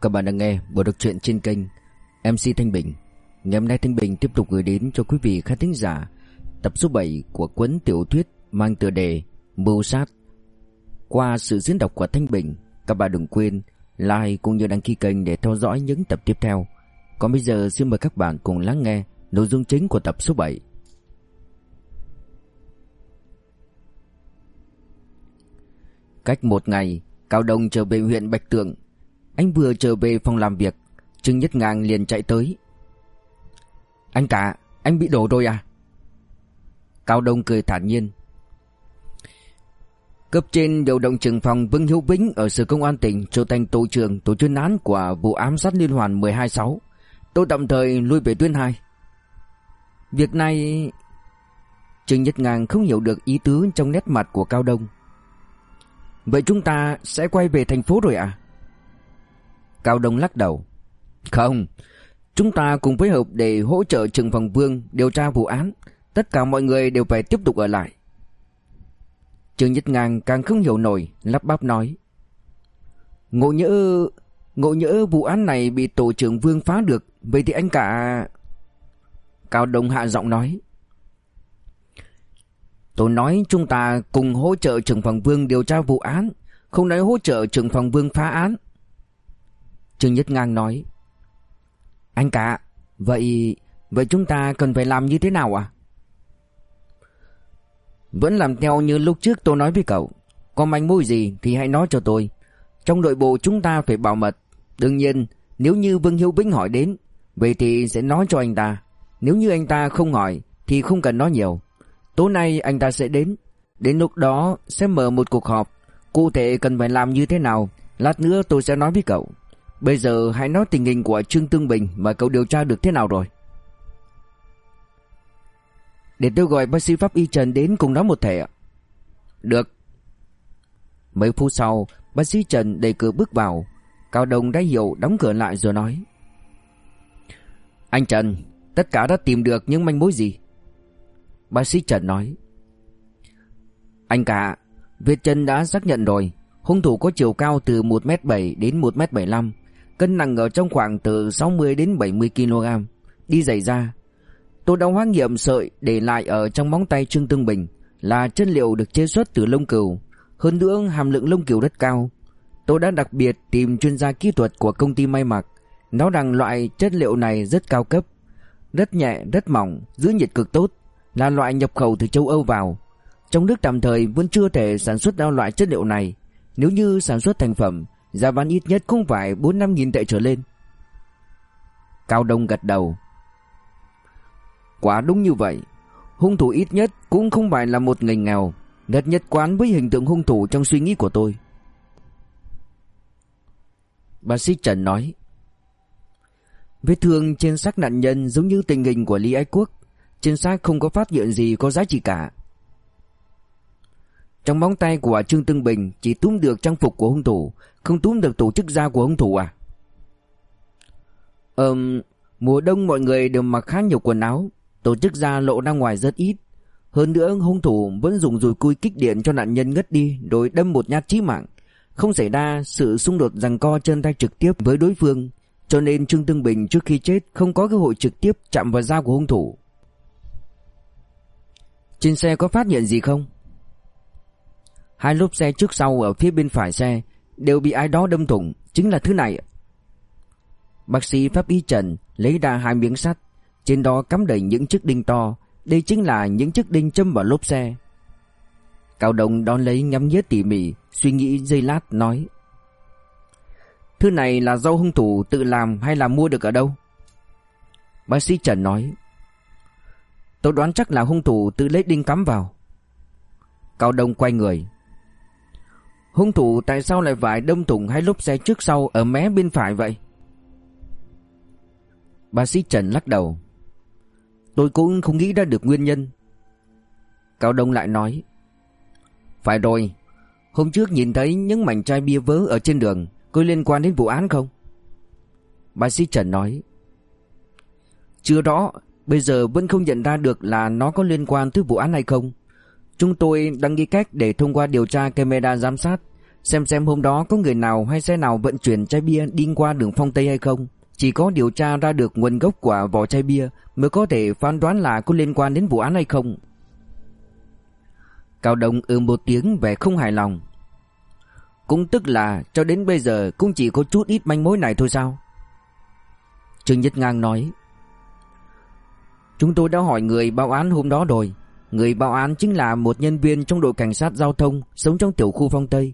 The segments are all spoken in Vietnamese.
Các bạn đang nghe bộ đọc truyện trên kênh MC Thanh Bình. Ngày hôm nay Thanh Bình tiếp tục gửi đến cho quý vị khán thính giả tập số 7 của cuốn tiểu thuyết mang tựa đề Mưu sát. Qua sự diễn đọc của Thanh Bình, các bạn đừng quên like cũng như đăng ký kênh để theo dõi những tập tiếp theo. Còn bây giờ xin mời các bạn cùng lắng nghe nội dung chính của tập số 7. Cách một ngày, Cao Đông trở về huyện Bạch Tượng. Anh vừa trở về phòng làm việc, Trương Nhất Ngang liền chạy tới. Anh cả, anh bị đổ rồi à? Cao Đông cười thản nhiên. Cấp trên điều động trưởng phòng Vương Hiếu Vĩnh ở sở công an tỉnh trở thành tổ trưởng tổ chuyên án của vụ ám sát liên hoàn 126. Tôi tạm thời lui về tuyến hai Việc này... Trương Nhất Ngang không hiểu được ý tứ trong nét mặt của Cao Đông. Vậy chúng ta sẽ quay về thành phố rồi à? Cao Đông lắc đầu. Không, chúng ta cùng phối hợp để hỗ trợ Trừng Phòng Vương điều tra vụ án. Tất cả mọi người đều phải tiếp tục ở lại. Trương Nhất Ngang càng không hiểu nổi, lắp bắp nói. Ngộ nhỡ... Ngộ nhỡ vụ án này bị tổ trưởng Vương phá được, vậy thì anh cả... Cao Đông hạ giọng nói. Tôi nói chúng ta cùng hỗ trợ trưởng phòng vương điều tra vụ án, không nói hỗ trợ trưởng phòng vương phá án. Trương Nhất Ngang nói. Anh cả, vậy vậy chúng ta cần phải làm như thế nào à? Vẫn làm theo như lúc trước tôi nói với cậu. Có manh mối gì thì hãy nói cho tôi. Trong nội bộ chúng ta phải bảo mật. Đương nhiên, nếu như Vương Hiếu Bính hỏi đến, vậy thì sẽ nói cho anh ta. Nếu như anh ta không hỏi thì không cần nói nhiều. Tối nay anh ta sẽ đến Đến lúc đó sẽ mở một cuộc họp Cụ thể cần phải làm như thế nào Lát nữa tôi sẽ nói với cậu Bây giờ hãy nói tình hình của Trương Tương Bình Mà cậu điều tra được thế nào rồi. Để tôi gọi bác sĩ Pháp Y Trần đến cùng nói một thể ạ. Được. Mấy phút sau, Bác sĩ Trần đẩy cửa bước vào. Cao Đông đã hiểu đóng cửa lại rồi nói. Anh Trần, Tất cả đã tìm được những manh mối gì? Bác sĩ Trần nói. Anh cả Việt Trần đã xác nhận rồi. Hung thủ có chiều cao từ 1m7 đến 1m75 Cân nặng ở trong khoảng từ 60 đến 70kg Đi giày da. Tôi đã hóa nghiệm sợi để lại ở trong móng tay Trương Tương Bình Là chất liệu được chế xuất từ lông cừu. Hơn nữa hàm lượng lông cừu rất cao. Tôi đã đặc biệt tìm chuyên gia kỹ thuật của công ty may mặc. Nói rằng loại chất liệu này rất cao cấp Rất nhẹ, rất mỏng, giữ nhiệt cực tốt là loại nhập khẩu từ châu Âu vào. Trong nước tạm thời vẫn chưa thể sản xuất ra loại chất liệu này. Nếu như sản xuất thành phẩm, giá bán ít nhất cũng phải 4-5 nghìn tệ trở lên. Cao Đông gật đầu. Quả đúng như vậy. Hung thủ ít nhất cũng không phải là một người nghèo. Rất nhất quán với hình tượng hung thủ trong suy nghĩ của tôi. Bác sĩ Trần nói. Vết thương trên xác nạn nhân giống như tình hình của Lý Ái Quốc. Trên xác không có phát hiện gì có giá trị cả trong móng tay của Trương Tương Bình Chỉ túm được trang phục của hung thủ Không túm được tổ chức da của hung thủ à? Ừm, Mùa đông mọi người đều mặc khá nhiều quần áo Tổ chức da lộ ra ngoài rất ít. Hơn nữa hung thủ vẫn dùng dùi cui kích điện cho nạn nhân ngất đi Rồi đâm một nhát chí mạng. Không xảy ra sự xung đột giằng co chân tay trực tiếp với đối phương Cho nên Trương Tương Bình trước khi chết Không có cơ hội trực tiếp chạm vào da của hung thủ. Trên xe có phát hiện gì không? Hai lốp xe trước sau ở phía bên phải xe đều bị ai đó đâm thủng, chính là thứ này. Bác sĩ pháp y Trần lấy ra hai miếng sắt, trên đó cắm đầy những chiếc đinh to, đây chính là những chiếc đinh châm vào lốp xe. Cao Đồng đón lấy ngắm nghía tỉ mỉ, suy nghĩ giây lát nói: "Thứ này là do hung thủ tự làm hay là mua được ở đâu?" Bác sĩ Trần nói: Tôi đoán chắc là hung thủ tự lấy đinh cắm vào Cao Đông quay người Hung thủ tại sao lại vải đâm thủng hai lốp xe trước sau Ở mé bên phải vậy? Bác sĩ Trần lắc đầu. Tôi cũng không nghĩ ra được nguyên nhân. Cao Đông lại nói. Phải rồi. Hôm trước nhìn thấy những mảnh chai bia vỡ ở trên đường, Có liên quan đến vụ án không? Bác sĩ Trần nói. Chưa rõ, Bây giờ vẫn không nhận ra được là nó có liên quan tới vụ án hay không. Chúng tôi đang nghĩ cách để thông qua điều tra camera giám sát, Xem xem hôm đó có người nào hay xe nào vận chuyển chai bia đi qua đường phong Tây hay không. Chỉ có điều tra ra được nguồn gốc của vỏ chai bia Mới có thể phán đoán là có liên quan đến vụ án hay không. Cao Đông ưm một tiếng vẻ không hài lòng. Cũng tức là cho đến bây giờ cũng chỉ có chút ít manh mối này thôi sao? Trương Nhất Ngang nói. Chúng tôi đã hỏi người báo án hôm đó rồi. Người báo án chính là một nhân viên trong đội cảnh sát giao thông Sống trong tiểu khu phong Tây.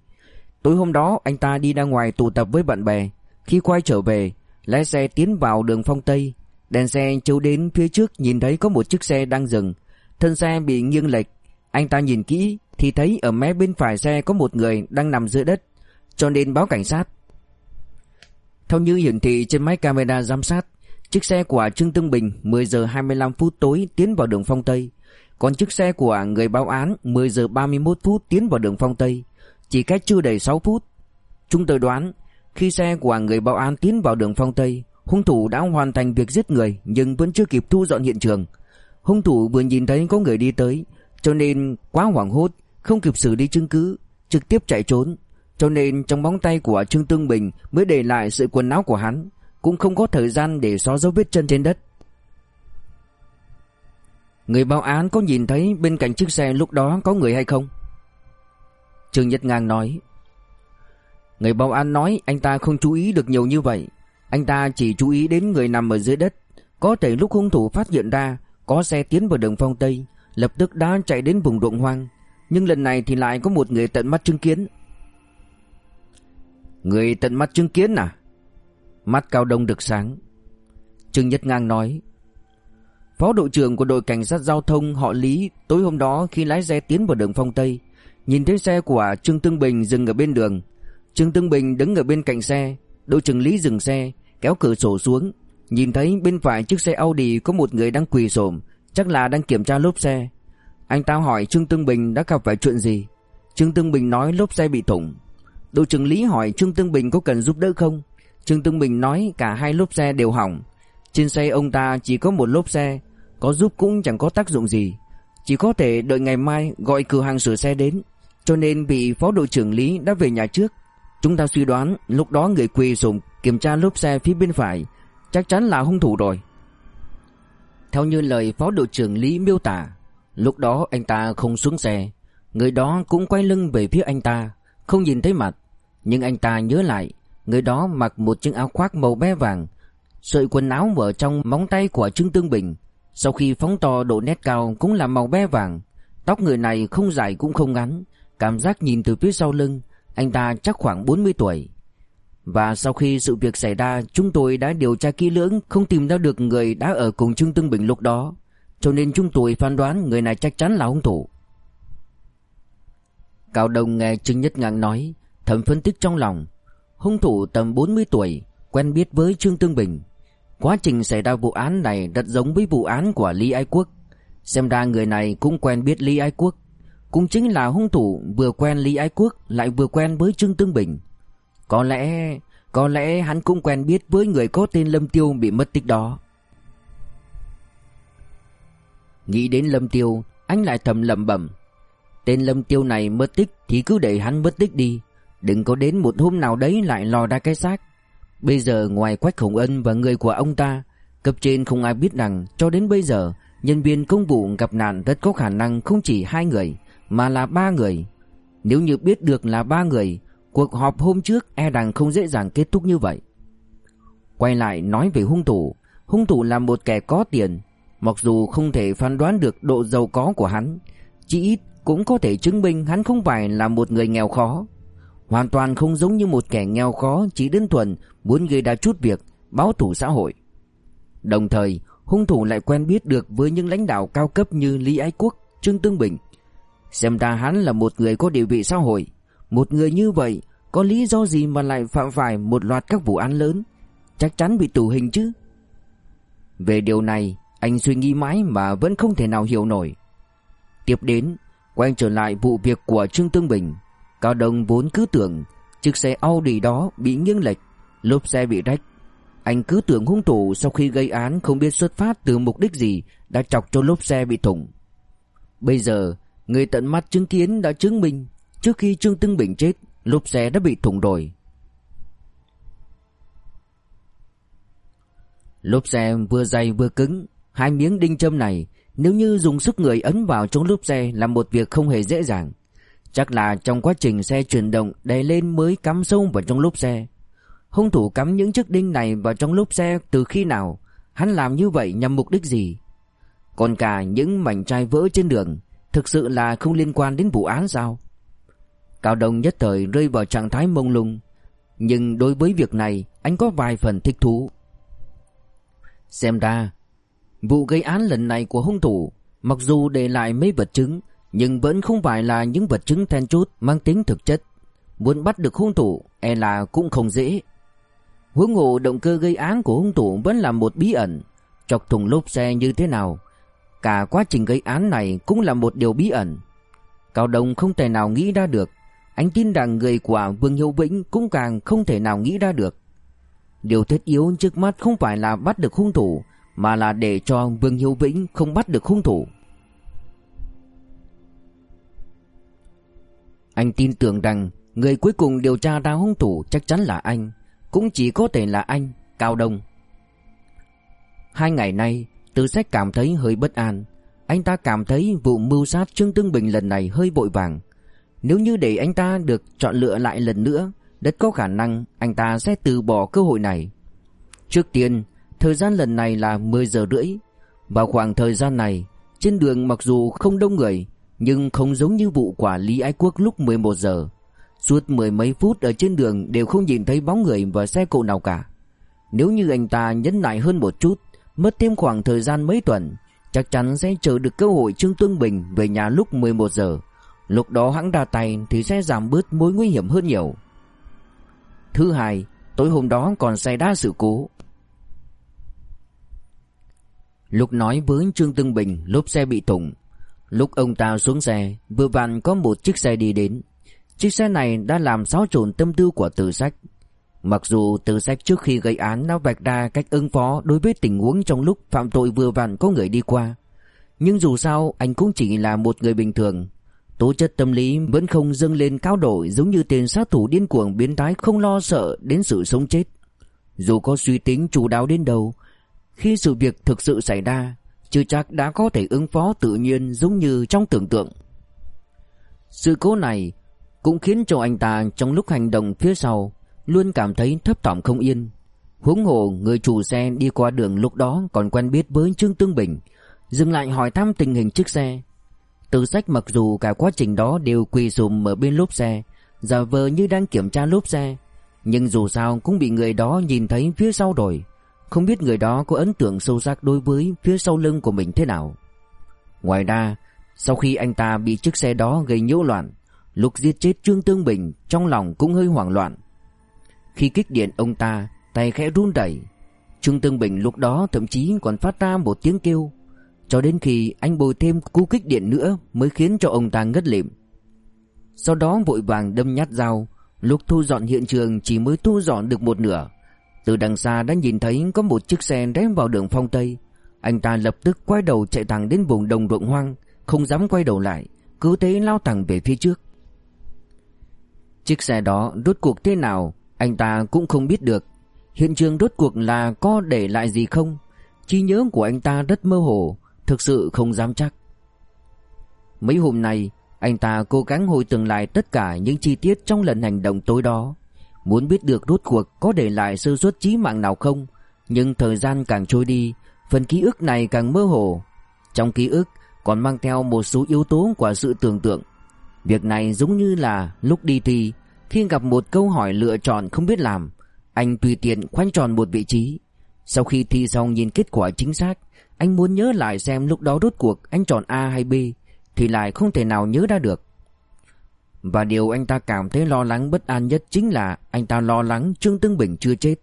Tối hôm đó, anh ta đi ra ngoài tụ tập với bạn bè. Khi quay trở về, Lái xe tiến vào đường phong Tây. Đèn xe chiếu đến phía trước, nhìn thấy có một chiếc xe đang dừng. Thân xe bị nghiêng lệch. Anh ta nhìn kỹ, Thì thấy ở mé bên phải xe có một người đang nằm dưới đất. Cho nên báo cảnh sát. Theo như hiển thị trên máy camera giám sát, Chiếc xe của Trương Tương Bình 10 giờ 25 phút tối tiến vào đường phong Tây. Còn chiếc xe của người báo án 10 giờ 31 phút tiến vào đường phong Tây. Chỉ cách chưa đầy 6 phút. Chúng tôi đoán, Khi xe của người báo án tiến vào đường phong Tây, Hung thủ đã hoàn thành việc giết người, Nhưng vẫn chưa kịp thu dọn hiện trường. Hung thủ vừa nhìn thấy có người đi tới, Cho nên quá hoảng hốt, Không kịp xử lý chứng cứ, Trực tiếp chạy trốn. Cho nên trong bóng tay của Trương Tương Bình Mới để lại sự quần áo của hắn, Cũng không có thời gian để xóa dấu vết chân trên đất. Người báo án có nhìn thấy bên cạnh chiếc xe lúc đó có người hay không? Trương Nhất Ngang nói. Người bảo an nói anh ta không chú ý được nhiều như vậy. Anh ta chỉ chú ý đến người nằm ở dưới đất. Có thể lúc hung thủ phát hiện ra, Có xe tiến vào đường phong Tây, Lập tức đã chạy đến vùng ruộng hoang. Nhưng lần này thì lại có một người tận mắt chứng kiến. Người tận mắt chứng kiến à? Mắt cao đông được sáng. Trương Nhất Ngang nói. Phó đội trưởng của đội cảnh sát giao thông họ Lý Tối hôm đó khi lái xe tiến vào đường phong Tây, Nhìn thấy xe của Trương Tương Bình dừng ở bên đường. Trương Tương Bình đứng ở bên cạnh xe, Đội trưởng Lý dừng xe, Kéo cửa sổ xuống. Nhìn thấy bên phải chiếc xe Audi có một người đang quỳ xổm, Chắc là đang kiểm tra lốp xe. Anh ta hỏi Trương Tương Bình đã gặp phải chuyện gì. Trương Tương Bình nói lốp xe bị thủng. Đội trưởng Lý hỏi Trương Tương Bình có cần giúp đỡ không? Trương Tương Bình nói cả hai lốp xe đều hỏng. Trên xe ông ta chỉ có một lốp xe có giúp cũng chẳng có tác dụng gì. Chỉ có thể đợi ngày mai gọi cửa hàng sửa xe đến, cho nên vị phó đội trưởng Lý đã về nhà trước. Chúng ta suy đoán, lúc đó người quỳ sùng kiểm tra lốp xe phía bên phải, Chắc chắn là hung thủ rồi. Theo như lời phó đội trưởng Lý miêu tả, Lúc đó anh ta không xuống xe. Người đó cũng quay lưng về phía anh ta, Không nhìn thấy mặt. Nhưng anh ta nhớ lại, Người đó mặc một chiếc áo khoác màu bé vàng, Sợi quần áo mở trong móng tay của Trương Tương Bình sau khi phóng to độ nét cao cũng là màu be vàng, Tóc người này không dài cũng không ngắn, Cảm giác nhìn từ phía sau lưng, Anh ta chắc khoảng 40 tuổi. Và sau khi sự việc xảy ra, Chúng tôi đã điều tra kỹ lưỡng, Không tìm ra được người đã ở cùng Trương Tương Bình lúc đó, Cho nên chúng tôi phán đoán Người này chắc chắn là hung thủ. Cao Đông nghe Trương Nhất Ngang nói, Thầm phân tích trong lòng. Hung thủ tầm 40 tuổi, Quen biết với Trương Tương Bình. Quá trình xảy ra vụ án này rất giống với vụ án của Lý Ái Quốc Xem ra người này cũng quen biết Lý Ái Quốc cũng chính là hung thủ vừa quen Lý Ái Quốc lại vừa quen với Trương Tương Bình. Có lẽ, có lẽ hắn cũng quen biết với người có tên Lâm Tiêu bị mất tích đó. Nghĩ đến Lâm Tiêu, anh lại thầm lẩm bẩm. Tên Lâm Tiêu này mất tích thì cứ để hắn mất tích đi. Đừng có đến một hôm nào đấy lại lò ra cái xác. Bây giờ ngoài Quách Khổng Ân và người của ông ta, cấp trên không ai biết rằng cho đến bây giờ nhân viên công vụ gặp nạn rất có khả năng không chỉ hai người mà là ba người. Nếu như biết được là ba người, cuộc họp hôm trước e rằng không dễ dàng kết thúc như vậy. Quay lại nói về hung thủ, hung thủ là một kẻ có tiền, mặc dù không thể phán đoán được độ giàu có của hắn, chỉ ít cũng có thể chứng minh hắn không phải là một người nghèo khó. Hoàn toàn không giống như một kẻ nghèo khó chỉ đơn thuần muốn gây ra chút việc, báo thủ xã hội. Đồng thời, hung thủ lại quen biết được với những lãnh đạo cao cấp như Lý Ái Quốc, Trương Tương Bình, Xem ra hắn là một người có địa vị xã hội. Một người như vậy Có lý do gì mà lại phạm phải một loạt các vụ án lớn? Chắc chắn bị tù hình chứ? Về điều này Anh suy nghĩ mãi mà vẫn không thể nào hiểu nổi. Tiếp đến Quay trở lại vụ việc của Trương Tương Bình. Cao Đông vốn cứ tưởng Chiếc xe Audi đó bị nghiêng lệch, Lốp xe bị rách. Anh cứ tưởng hung thủ sau khi gây án Không biết xuất phát từ mục đích gì Đã chọc cho lốp xe bị thủng. Bây giờ, Người tận mắt chứng kiến đã chứng minh Trước khi Trương Tưng Bình chết, Lốp xe đã bị thủng rồi. Lốp xe vừa dày vừa cứng, Hai miếng đinh châm này Nếu như dùng sức người ấn vào trong lốp xe Là một việc không hề dễ dàng. Chắc là trong quá trình xe chuyển động, Đè lên mới cắm sâu vào trong lốp xe. Hung thủ cắm những chiếc đinh này vào trong lốp xe từ khi nào? Hắn làm như vậy nhằm mục đích gì? Còn cả những mảnh chai vỡ trên đường, Thực sự là không liên quan đến vụ án sao? Cao Đông nhất thời rơi vào trạng thái mông lung. Nhưng đối với việc này, Anh có vài phần thích thú. Xem ra, Vụ gây án lần này của hung thủ, Mặc dù để lại mấy vật chứng nhưng vẫn không phải là những vật chứng then chốt Mang tính thực chất. Muốn bắt được hung thủ E là cũng không dễ. Huống hồ động cơ gây án của hung thủ Vẫn là một bí ẩn. Chọc thùng lốp xe như thế nào, Cả quá trình gây án này Cũng là một điều bí ẩn. Cao Đông không thể nào nghĩ ra được. Anh tin rằng người của Vương Hiếu Vĩnh Cũng càng không thể nào nghĩ ra được. Điều thiết yếu trước mắt không phải là bắt được hung thủ, Mà là để cho Vương Hiếu Vĩnh không bắt được hung thủ. Anh tin tưởng rằng Người cuối cùng điều tra ra hung thủ chắc chắn là anh Cũng chỉ có thể là anh Cao Đông Hai ngày nay Từ sách cảm thấy hơi bất an Anh ta cảm thấy vụ mưu sát Trương Tương Bình lần này hơi vội vàng Nếu như để anh ta được chọn lựa lại lần nữa rất có khả năng anh ta sẽ từ bỏ cơ hội này. Trước tiên, thời gian lần này là 10 giờ rưỡi. Vào khoảng thời gian này, trên đường mặc dù không đông người, nhưng không giống như vụ quả Lý Ái Quốc lúc 11 giờ. Suốt mười mấy phút ở trên đường đều không nhìn thấy bóng người và xe cộ nào cả. Nếu như anh ta nhấn lại hơn một chút, mất thêm khoảng thời gian mấy tuần, chắc chắn sẽ chờ được cơ hội Trương Tương Bình về nhà lúc 11 giờ. Lúc đó hắn ra tay thì sẽ giảm bớt mối nguy hiểm hơn nhiều. Thứ hai, tối hôm đó còn xảy ra sự cố. Lúc nói với Trương Tương Bình lốp xe bị thủng. Lúc ông ta xuống xe, vừa vặn có một chiếc xe đi đến. Chiếc xe này đã làm xáo trộn tâm tư của từ sách. Mặc dù từ sách trước khi gây án đã vạch ra cách ứng phó đối với tình huống trong lúc phạm tội vừa vặn có người đi qua. Nhưng dù sao anh cũng chỉ là một người bình thường Tố chất tâm lý vẫn không dâng lên cao độ giống như tên sát thủ điên cuồng biến thái không lo sợ đến sự sống chết. Dù có suy tính chủ đáo đến đâu, khi sự việc thực sự xảy ra, chưa chắc đã có thể ứng phó tự nhiên giống như trong tưởng tượng. Sự cố này cũng khiến cho anh ta trong lúc hành động phía sau luôn cảm thấy thấp thỏm không yên. Huống hồ người chủ xe đi qua đường lúc đó còn quen biết với Trương Tương Bình, dừng lại hỏi thăm tình hình chiếc xe. Từ sách mặc dù cả quá trình đó đều quỳ sùm ở bên lốp xe, giả vờ như đang kiểm tra lốp xe, nhưng dù sao cũng bị người đó nhìn thấy phía sau rồi. Không biết người đó có ấn tượng sâu sắc đối với phía sau lưng của mình thế nào. Ngoài ra, sau khi anh ta bị chiếc xe đó gây nhiễu loạn, lục giết chết Trương Tương Bình trong lòng cũng hơi hoảng loạn. Khi kích điện ông ta, tay khẽ run đẩy. Trương Tương Bình lúc đó thậm chí còn phát ra một tiếng kêu. Cho đến khi anh bồi thêm cú kích điện nữa mới khiến cho ông ta ngất lịm. Sau đó vội vàng đâm nhát dao, lúc thu dọn hiện trường chỉ mới thu dọn được một nửa. Từ đằng xa đã nhìn thấy có một chiếc xe rẽ vào đường phong Tây. Anh ta lập tức quay đầu chạy thẳng đến vùng đồng ruộng hoang, không dám quay đầu lại, cứ thế lao thẳng về phía trước. Chiếc xe đó rốt cuộc thế nào, anh ta cũng không biết được. Hiện trường rốt cuộc là có để lại gì không? Trí nhớ của anh ta rất mơ hồ, Thực sự không dám chắc Mấy hôm nay Anh ta cố gắng hồi tưởng lại tất cả những chi tiết trong lần hành động tối đó Muốn biết được rốt cuộc có để lại sơ suất chí mạng nào không? Nhưng thời gian càng trôi đi, Phần ký ức này càng mơ hồ. Trong ký ức còn mang theo một số yếu tố của sự tưởng tượng. Việc này giống như là lúc đi thi, Khi gặp một câu hỏi lựa chọn không biết làm, Anh tùy tiện khoanh tròn một vị trí. Sau khi thi xong nhìn kết quả chính xác, anh muốn nhớ lại xem lúc đó rốt cuộc anh chọn A hay B, Thì lại không thể nào nhớ ra được. Và điều anh ta cảm thấy lo lắng bất an nhất chính là Anh ta lo lắng Trương Tương Bình chưa chết.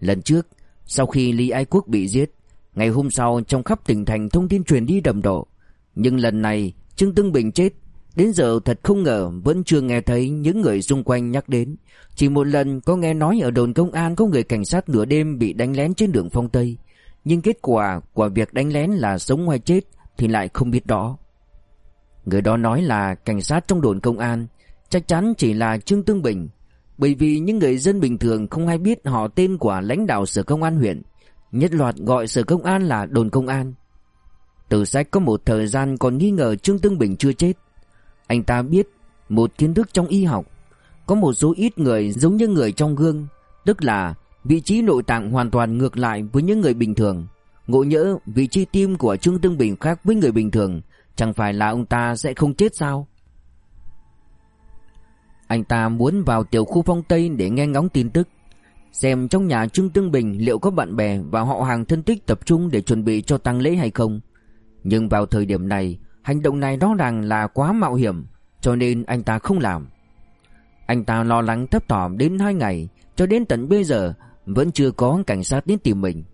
Lần trước, Sau khi Lý Ái Quốc bị giết, Ngày hôm sau trong khắp tỉnh thành thông tin truyền đi đầm độ. Nhưng lần này, Trương Tương Bình chết, Đến giờ thật không ngờ vẫn chưa nghe thấy những người xung quanh nhắc đến. Chỉ một lần có nghe nói ở đồn công an có người cảnh sát nửa đêm bị đánh lén trên đường phong Tây. Nhưng kết quả của việc đánh lén là sống hay chết thì lại không biết đó Người đó nói là cảnh sát trong đồn công an, chắc chắn chỉ là Trương Tương Bình, bởi vì những người dân bình thường không ai biết họ tên của lãnh đạo sở công an huyện, nhất loạt gọi sở công an là đồn công an. Từ sách có một thời gian còn nghi ngờ Trương Tương Bình chưa chết. Anh ta biết một kiến thức trong y học, có một số ít người giống như người trong gương, tức là vị trí nội tạng hoàn toàn ngược lại với những người bình thường. Ngộ nhỡ vị trí tim của Trương Tương Bình khác với người bình thường, chẳng phải là ông ta sẽ không chết sao? Anh ta muốn vào tiểu khu phong Tây để nghe ngóng tin tức. Xem trong nhà Trương Tương Bình liệu có bạn bè và họ hàng thân tích tập trung để chuẩn bị cho tang lễ hay không. Nhưng vào thời điểm này, Hành động này rõ ràng là quá mạo hiểm, Cho nên anh ta không làm. Anh ta lo lắng thấp thỏm đến hai ngày, Cho đến tận bây giờ Vẫn chưa có cảnh sát đến tìm mình.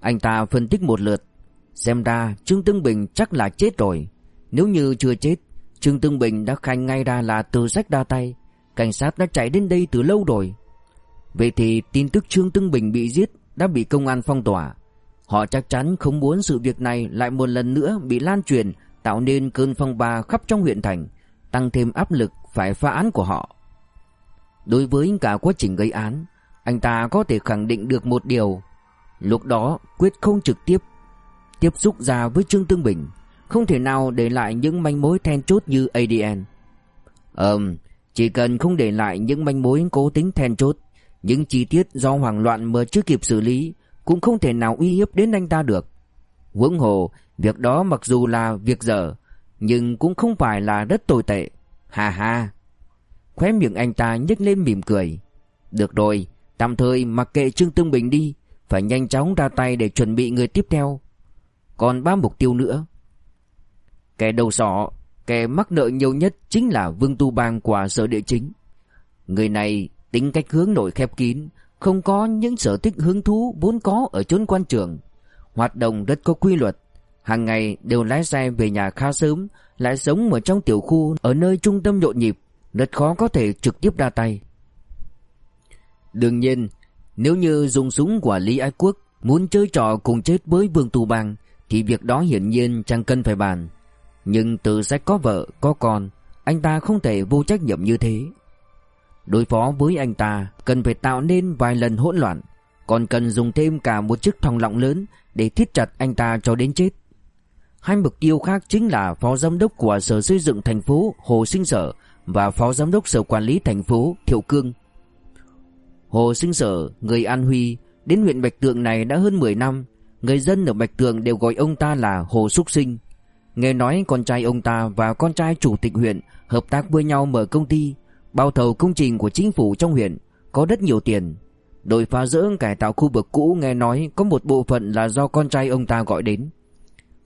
Anh ta phân tích một lượt Xem ra Trương Tương Bình chắc là chết rồi. Nếu như chưa chết, Trương Tương Bình đã khai ngay ra là từ sách đa tay. Cảnh sát đã chạy đến đây từ lâu rồi. Vậy thì tin tức Trương Tương Bình bị giết Đã bị công an phong tỏa. Họ chắc chắn không muốn sự việc này Lại một lần nữa bị lan truyền, Tạo nên cơn phong ba khắp trong huyện thành, Tăng thêm áp lực phải phá án của họ. Đối với cả quá trình gây án, Anh ta có thể khẳng định được một điều. Lúc đó quyết không trực tiếp Tiếp xúc ra với Trương Tương Bình không thể nào để lại những manh mối then chốt như ADN. Ừm, chỉ cần không để lại những manh mối cố tính then chốt, những chi tiết do hoảng loạn mà chưa kịp xử lý cũng không thể nào uy hiếp đến anh ta được. Huống hồ, việc đó mặc dù là việc dở, nhưng cũng không phải là rất tồi tệ. Hà hà. Khóe miệng anh ta nhếch lên mỉm cười. Được rồi, tạm thời mặc kệ Trương Tương Bình đi, phải nhanh chóng ra tay để chuẩn bị người tiếp theo. Còn ba mục tiêu nữa. Kẻ đầu sỏ, kẻ mắc nợ nhiều nhất chính là Vương Tu Bang của sở địa chính. Người này tính cách hướng nội khép kín, không có những sở thích hứng thú vốn có ở chốn quan trường. Hoạt động rất có quy luật, hàng ngày đều lái xe về nhà khá sớm, lại sống ở trong tiểu khu ở nơi trung tâm nhộn nhịp, rất khó có thể trực tiếp ra tay. Đương nhiên, nếu như dùng súng của Lý Ái Quốc muốn chơi trò cùng chết với Vương Tu Bang thì việc đó hiển nhiên chẳng cần phải bàn. Nhưng từ sách có vợ, có con, anh ta không thể vô trách nhiệm như thế. Đối phó với anh ta cần phải tạo nên vài lần hỗn loạn, còn cần dùng thêm cả một chiếc thòng lọng lớn để thiết chặt anh ta cho đến chết. Hai mục tiêu khác chính là phó giám đốc của sở xây dựng thành phố Hồ Sinh Sở và phó giám đốc sở quản lý thành phố Thiệu Cương. Hồ Sinh Sở, người An Huy, đến huyện Bạch Tượng này đã hơn 10 năm, người dân ở Bạch tường đều gọi ông ta là Hồ Súc Sinh. Nghe nói con trai ông ta và con trai chủ tịch huyện hợp tác với nhau mở công ty, bao thầu công trình của chính phủ trong huyện, có rất nhiều tiền. Đội phá rỡ cải tạo khu vực cũ nghe nói có một bộ phận là do con trai ông ta gọi đến.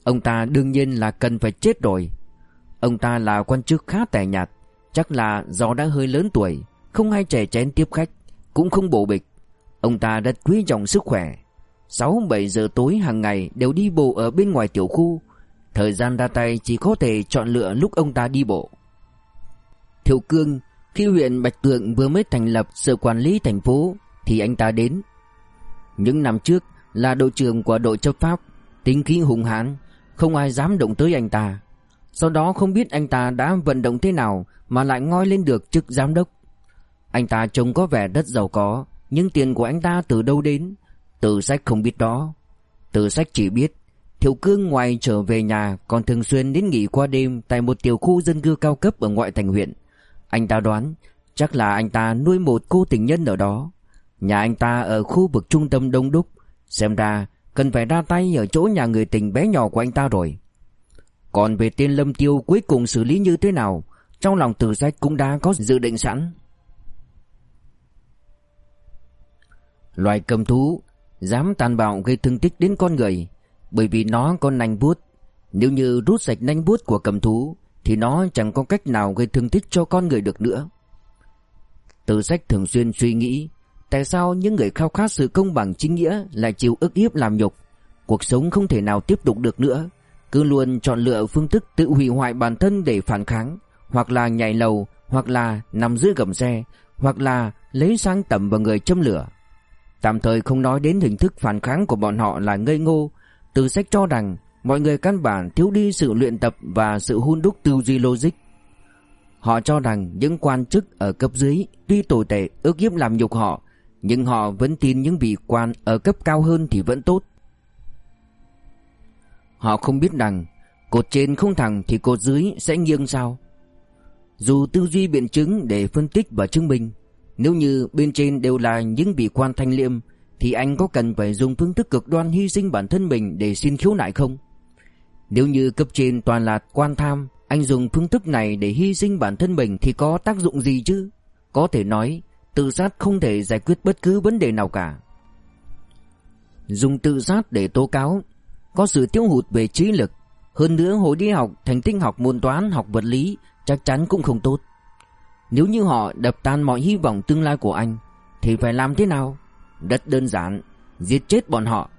Ông ta đương nhiên là cần phải chết rồi. Ông ta là quan chức khá tẻ nhạt, chắc là do đã hơi lớn tuổi, không hay trẻ chén tiếp khách, cũng không bổ bịch. Ông ta rất quý trọng sức khỏe. 6-7 giờ tối hàng ngày đều đi bộ ở bên ngoài tiểu khu, Thời gian ra tay chỉ có thể chọn lựa lúc ông ta đi bộ. Thiệu Cương Khi huyện Bạch Tượng vừa mới thành lập sở quản lý thành phố Thì anh ta đến. Những năm trước là đội trưởng của đội chấp pháp Tính khí hùng hãn Không ai dám động tới anh ta. Sau đó không biết anh ta đã vận động thế nào Mà lại ngoi lên được chức giám đốc. Anh ta trông có vẻ rất giàu có Nhưng tiền của anh ta từ đâu đến? Từ sách không biết đó Từ sách chỉ biết Thiệu Cương ngoài trở về nhà còn thường xuyên đến nghỉ qua đêm tại một tiểu khu dân cư cao cấp ở ngoại thành huyện. Anh ta đoán chắc là anh ta nuôi một cô tình nhân ở đó. Nhà anh ta ở khu vực trung tâm đông đúc, xem ra cần phải ra tay ở chỗ nhà người tình bé nhỏ của anh ta rồi. Còn về tên Lâm Tiêu cuối cùng xử lý như thế nào, trong lòng Từ Sách cũng đã có dự định sẵn. Loài cầm thú dám tàn bạo gây thương tích đến con người bởi vì nó có nanh vuốt. Nếu như rút sạch nanh vuốt của cầm thú thì nó chẳng có cách nào gây thương tích cho con người được nữa. Từ sách thường xuyên suy nghĩ tại sao những người khao khát sự công bằng chính nghĩa lại chịu ức hiếp làm nhục. Cuộc sống không thể nào tiếp tục được nữa. Cứ luôn chọn lựa phương thức tự hủy hoại bản thân để phản kháng, hoặc là nhảy lầu, hoặc là nằm dưới gầm xe, hoặc là lấy sang tầm vào người châm lửa. Tạm thời không nói đến hình thức phản kháng của bọn họ là ngây ngô từ sách cho rằng mọi người căn bản thiếu đi sự luyện tập và sự hun đúc tư duy logic. Họ cho rằng những quan chức ở cấp dưới tuy tồi tệ ước hiếp làm nhục họ, nhưng họ vẫn tin những vị quan ở cấp cao hơn thì vẫn tốt. Họ không biết rằng cột trên không thẳng thì cột dưới sẽ nghiêng sao. Dù tư duy biện chứng để phân tích và chứng minh, nếu như bên trên đều là những vị quan thanh liêm thì anh có cần phải dùng phương thức cực đoan hy sinh bản thân mình để xin khiếu nại không? Nếu như cấp trên toàn là quan tham, anh dùng phương thức này để hy sinh bản thân mình thì có tác dụng gì chứ? Có thể nói, tự sát không thể giải quyết bất cứ vấn đề nào cả. Dùng tự sát để tố cáo, có sự thiếu hụt về trí lực. Hơn nữa hồi đi học thành tích học môn toán, học vật lý chắc chắn cũng không tốt. Nếu như họ đập tan mọi hy vọng tương lai của anh, thì phải làm thế nào? Rất đơn giản, giết chết bọn họ.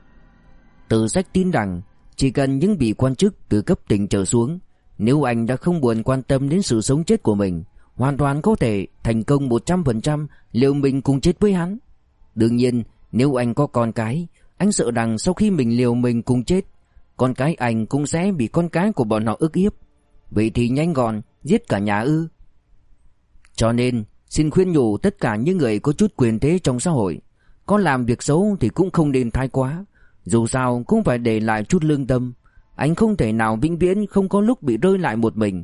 Từ sách tin rằng chỉ cần những vị quan chức từ cấp tỉnh trở xuống, nếu anh đã không buồn quan tâm đến sự sống chết của mình, hoàn toàn có thể thành công 100% liệu mình cùng chết với hắn. Đương nhiên, nếu anh có con cái, anh sợ rằng sau khi mình liều mình cùng chết, con cái anh cũng sẽ bị con cái của bọn họ ức hiếp. Vậy thì nhanh gọn, giết cả nhà ư. Cho nên, xin khuyên nhủ tất cả những người có chút quyền thế trong xã hội, có làm việc xấu thì cũng không nên thái quá, dù sao cũng phải để lại chút lương tâm. Anh không thể nào vĩnh viễn không có lúc bị rơi lại một mình.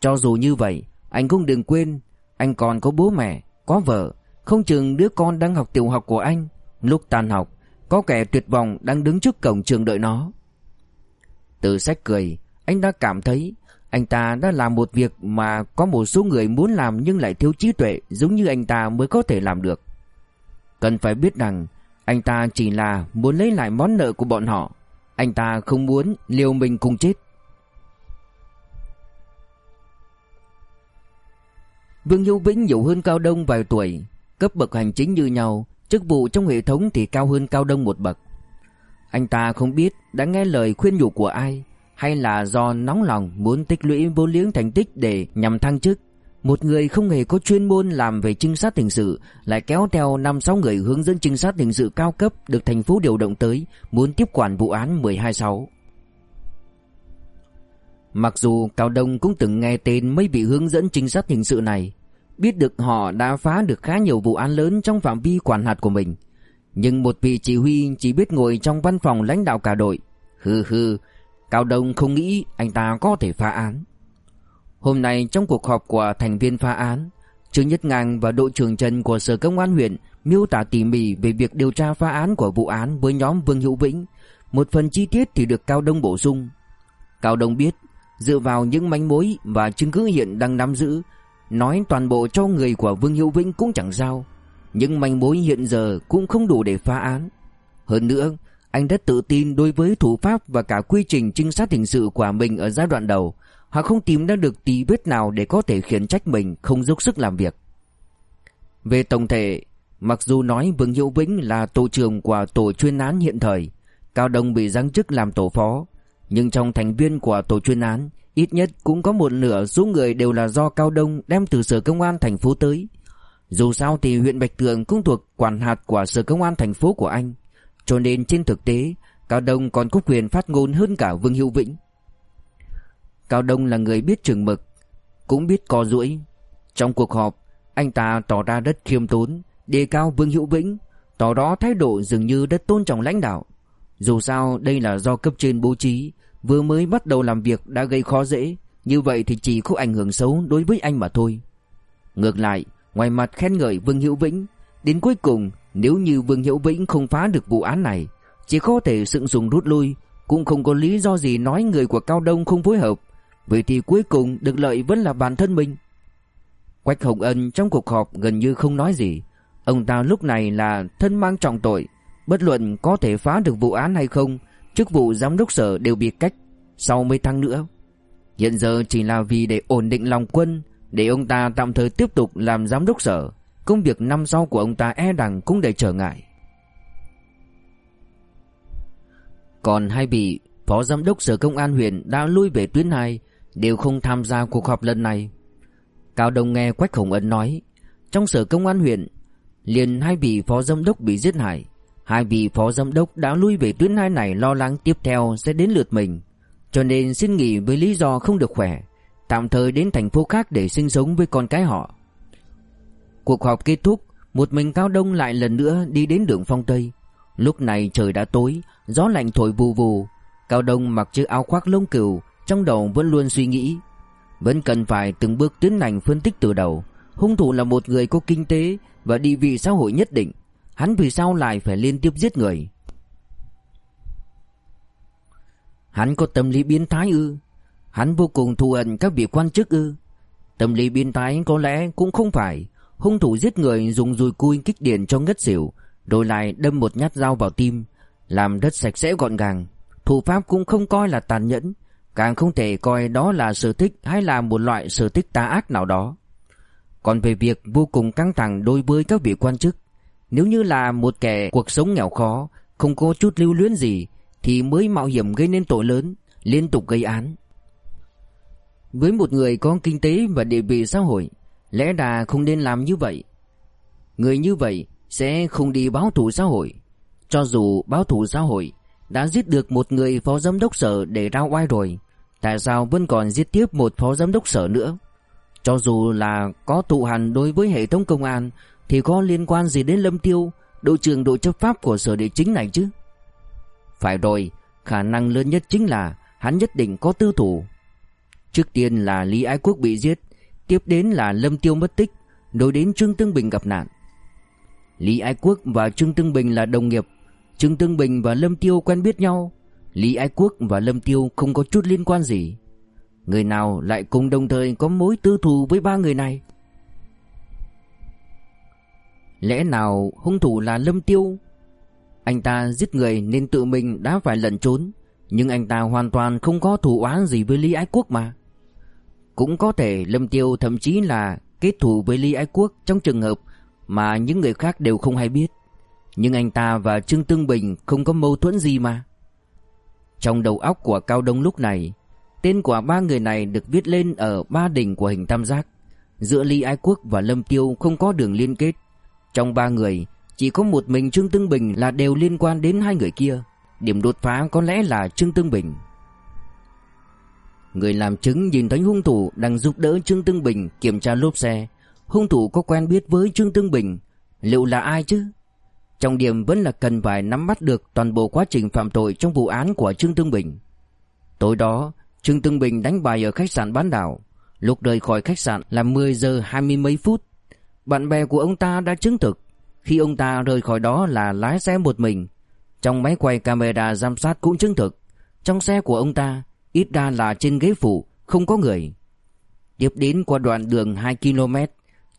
Cho dù như vậy, anh cũng đừng quên, anh còn có bố mẹ, có vợ, không chừng đứa con đang học tiểu học của anh, lúc tan học, có kẻ tuyệt vọng đang đứng trước cổng trường đợi nó. Từ sách cười, anh đã cảm thấy anh ta đã làm một việc mà có một số người muốn làm nhưng lại thiếu trí tuệ giống như anh ta mới có thể làm được. Cần phải biết rằng anh ta chỉ là muốn lấy lại món nợ của bọn họ. Anh ta không muốn liều mình cùng chết. Vương Hữu Vĩnh nhiều hơn Cao Đông vài tuổi, cấp bậc hành chính như nhau, chức vụ trong hệ thống thì cao hơn Cao Đông một bậc. Anh ta không biết đã nghe lời khuyên nhủ của ai, hay là do nóng lòng muốn tích lũy vô liếng thành tích để nhằm thăng chức. Một người không hề có chuyên môn làm về trinh sát hình sự lại kéo theo 5-6 người hướng dẫn trinh sát hình sự cao cấp được thành phố điều động tới muốn tiếp quản vụ án 126. Mặc dù Cao Đông cũng từng nghe tên mấy vị hướng dẫn trinh sát hình sự này, biết được họ đã phá được khá nhiều vụ án lớn trong phạm vi quản hạt của mình. Nhưng một vị chỉ huy chỉ biết ngồi trong văn phòng lãnh đạo cả đội. Hừ hừ, Cao Đông không nghĩ anh ta có thể phá án. Hôm nay trong cuộc họp của thành viên phá án, Trương Nhất Ngang và đội trưởng Trần của Sở Công an huyện miêu tả tỉ mỉ về việc điều tra phá án của vụ án với nhóm Vương Hữu Vĩnh. Một phần chi tiết thì được Cao Đông bổ sung. Cao Đông biết, dựa vào những manh mối và chứng cứ hiện đang nắm giữ, nói toàn bộ cho người của Vương Hữu Vĩnh cũng chẳng sao. Những manh mối hiện giờ cũng không đủ để phá án. Hơn nữa, anh rất tự tin đối với thủ pháp và cả quy trình trinh sát hình sự của mình ở giai đoạn đầu. Họ không tìm ra được tí vết nào để có thể khiển trách mình không dốc sức làm việc. Về tổng thể, mặc dù nói Vương Hiệu Vĩnh là tổ trưởng của tổ chuyên án hiện thời, Cao Đông bị giáng chức làm tổ phó, nhưng trong thành viên của tổ chuyên án, ít nhất cũng có một nửa số người đều là do Cao Đông đem từ sở công an thành phố tới. Dù sao thì huyện Bạch Tường cũng thuộc quản hạt của sở công an thành phố của anh. Cho nên trên thực tế, Cao Đông còn có quyền phát ngôn hơn cả Vương Hữu Vĩnh. Cao Đông là người biết chừng mực, Cũng biết co duỗi. Trong cuộc họp, Anh ta tỏ ra rất khiêm tốn, Đề cao Vương Hữu Vĩnh, Tỏ đó thái độ dường như rất tôn trọng lãnh đạo. Dù sao, đây là do cấp trên bố trí, Vừa mới bắt đầu làm việc đã gây khó dễ, Như vậy thì chỉ có ảnh hưởng xấu đối với anh mà thôi. Ngược lại, Ngoài mặt khen ngợi Vương Hữu Vĩnh, Đến cuối cùng nếu như Vương Hiệu Vĩnh không phá được vụ án này, Chỉ có thể sựng dùng rút lui, Cũng không có lý do gì nói người của Cao Đông không phối hợp. Vậy thì cuối cùng được lợi vẫn là bản thân mình. Quách Hồng Ân trong cuộc họp gần như không nói gì. Ông ta lúc này là thân mang trọng tội. Bất luận có thể phá được vụ án hay không, Chức vụ giám đốc sở đều bị cách. Sau mấy tháng nữa, Hiện giờ chỉ là vì để ổn định lòng quân, Để ông ta tạm thời tiếp tục làm giám đốc sở. Công việc năm sau của ông ta e rằng cũng đầy trở ngại Còn hai vị Phó Giám đốc Sở Công an huyện đã lui về tuyến 2 Đều không tham gia cuộc họp lần này Cao Đông nghe Quách Hồng Ân nói, Trong Sở Công an huyện, liền hai vị Phó Giám đốc bị giết hại, Hai vị Phó Giám đốc đã lui về tuyến 2 này lo lắng tiếp theo sẽ đến lượt mình, Cho nên xin nghỉ với lý do không được khỏe, tạm thời đến thành phố khác để sinh sống với con cái họ. Cuộc họp kết thúc, một mình Cao Đông lại lần nữa đi đến đường phong Tây. Lúc này trời đã tối, gió lạnh thổi vù vù. Cao Đông mặc chiếc áo khoác lông cừu, trong đầu vẫn luôn suy nghĩ. Vẫn cần phải từng bước tiến hành phân tích từ đầu. Hung thủ là một người có kinh tế và địa vị xã hội nhất định. Hắn vì sao lại phải liên tiếp giết người? Hắn có tâm lý biến thái ư? Hắn vô cùng thù hận các vị quan chức ư? Tâm lý biến thái có lẽ cũng không phải. Hung thủ giết người dùng dùi cui kích điện cho ngất xỉu, rồi lại đâm một nhát dao vào tim, làm đất sạch sẽ gọn gàng. Thủ pháp cũng không coi là tàn nhẫn, càng không thể coi đó là sở thích hay là một loại sở thích tà ác nào đó. Còn về việc vô cùng căng thẳng đối với các vị quan chức, nếu như là một kẻ cuộc sống nghèo khó, không có chút lưu luyến gì, thì mới mạo hiểm gây nên tội lớn, liên tục gây án. Với một người có kinh tế và địa vị xã hội, lẽ Đà không nên làm như vậy. Người như vậy sẽ không đi báo thù xã hội. Cho dù báo thù xã hội đã giết được một người phó giám đốc sở để ra oai rồi, tại sao vẫn còn giết tiếp một phó giám đốc sở nữa? Cho dù là có tụ hành đối với hệ thống công an thì có liên quan gì đến Lâm Tiêu, đội trưởng đội chấp pháp của sở địa chính này chứ? Phải rồi, khả năng lớn nhất chính là hắn nhất định có tư thủ. Trước tiên là Lý Ái Quốc bị giết, tiếp đến là Lâm Tiêu mất tích, đối đến Trương Tương Bình gặp nạn. Lý Ái Quốc và Trương Tương Bình là đồng nghiệp, Trương Tương Bình và Lâm Tiêu quen biết nhau, Lý Ái Quốc và Lâm Tiêu không có chút liên quan gì. Người nào lại cùng đồng thời có mối tư thù với ba người này? Lẽ nào hung thủ là Lâm Tiêu? Anh ta giết người nên tự mình đã phải lẩn trốn, nhưng anh ta hoàn toàn không có thù oán gì với Lý Ái Quốc mà. Cũng có thể Lâm Tiêu thậm chí là kết thù với Lý Ái Quốc trong trường hợp mà những người khác đều không hay biết. Nhưng anh ta và Trương Tương Bình không có mâu thuẫn gì mà. Trong đầu óc của Cao Đông lúc này, tên của ba người này được viết lên ở ba đỉnh của hình tam giác. Giữa Lý Ái Quốc và Lâm Tiêu không có đường liên kết. Trong ba người, chỉ có một mình Trương Tương Bình là đều liên quan đến hai người kia. Điểm đột phá có lẽ là Trương Tương Bình. Người làm chứng nhìn thấy hung thủ đang giúp đỡ Trương Tương Bình kiểm tra lốp xe. Hung thủ có quen biết với Trương Tương Bình, liệu là ai chứ? Trọng điểm vẫn là cần phải nắm bắt được toàn bộ quá trình phạm tội trong vụ án của Trương Tương Bình. Tối đó, Trương Tương Bình đánh bài ở khách sạn bán đảo. Lúc rời khỏi khách sạn là 10 giờ 20 mấy phút. Bạn bè của ông ta đã chứng thực khi ông ta rời khỏi đó là lái xe một mình. Trong máy quay camera giám sát cũng chứng thực, trong xe của ông ta ít ra là trên ghế phụ không có người. Tiếp đến qua đoạn đường 2 km,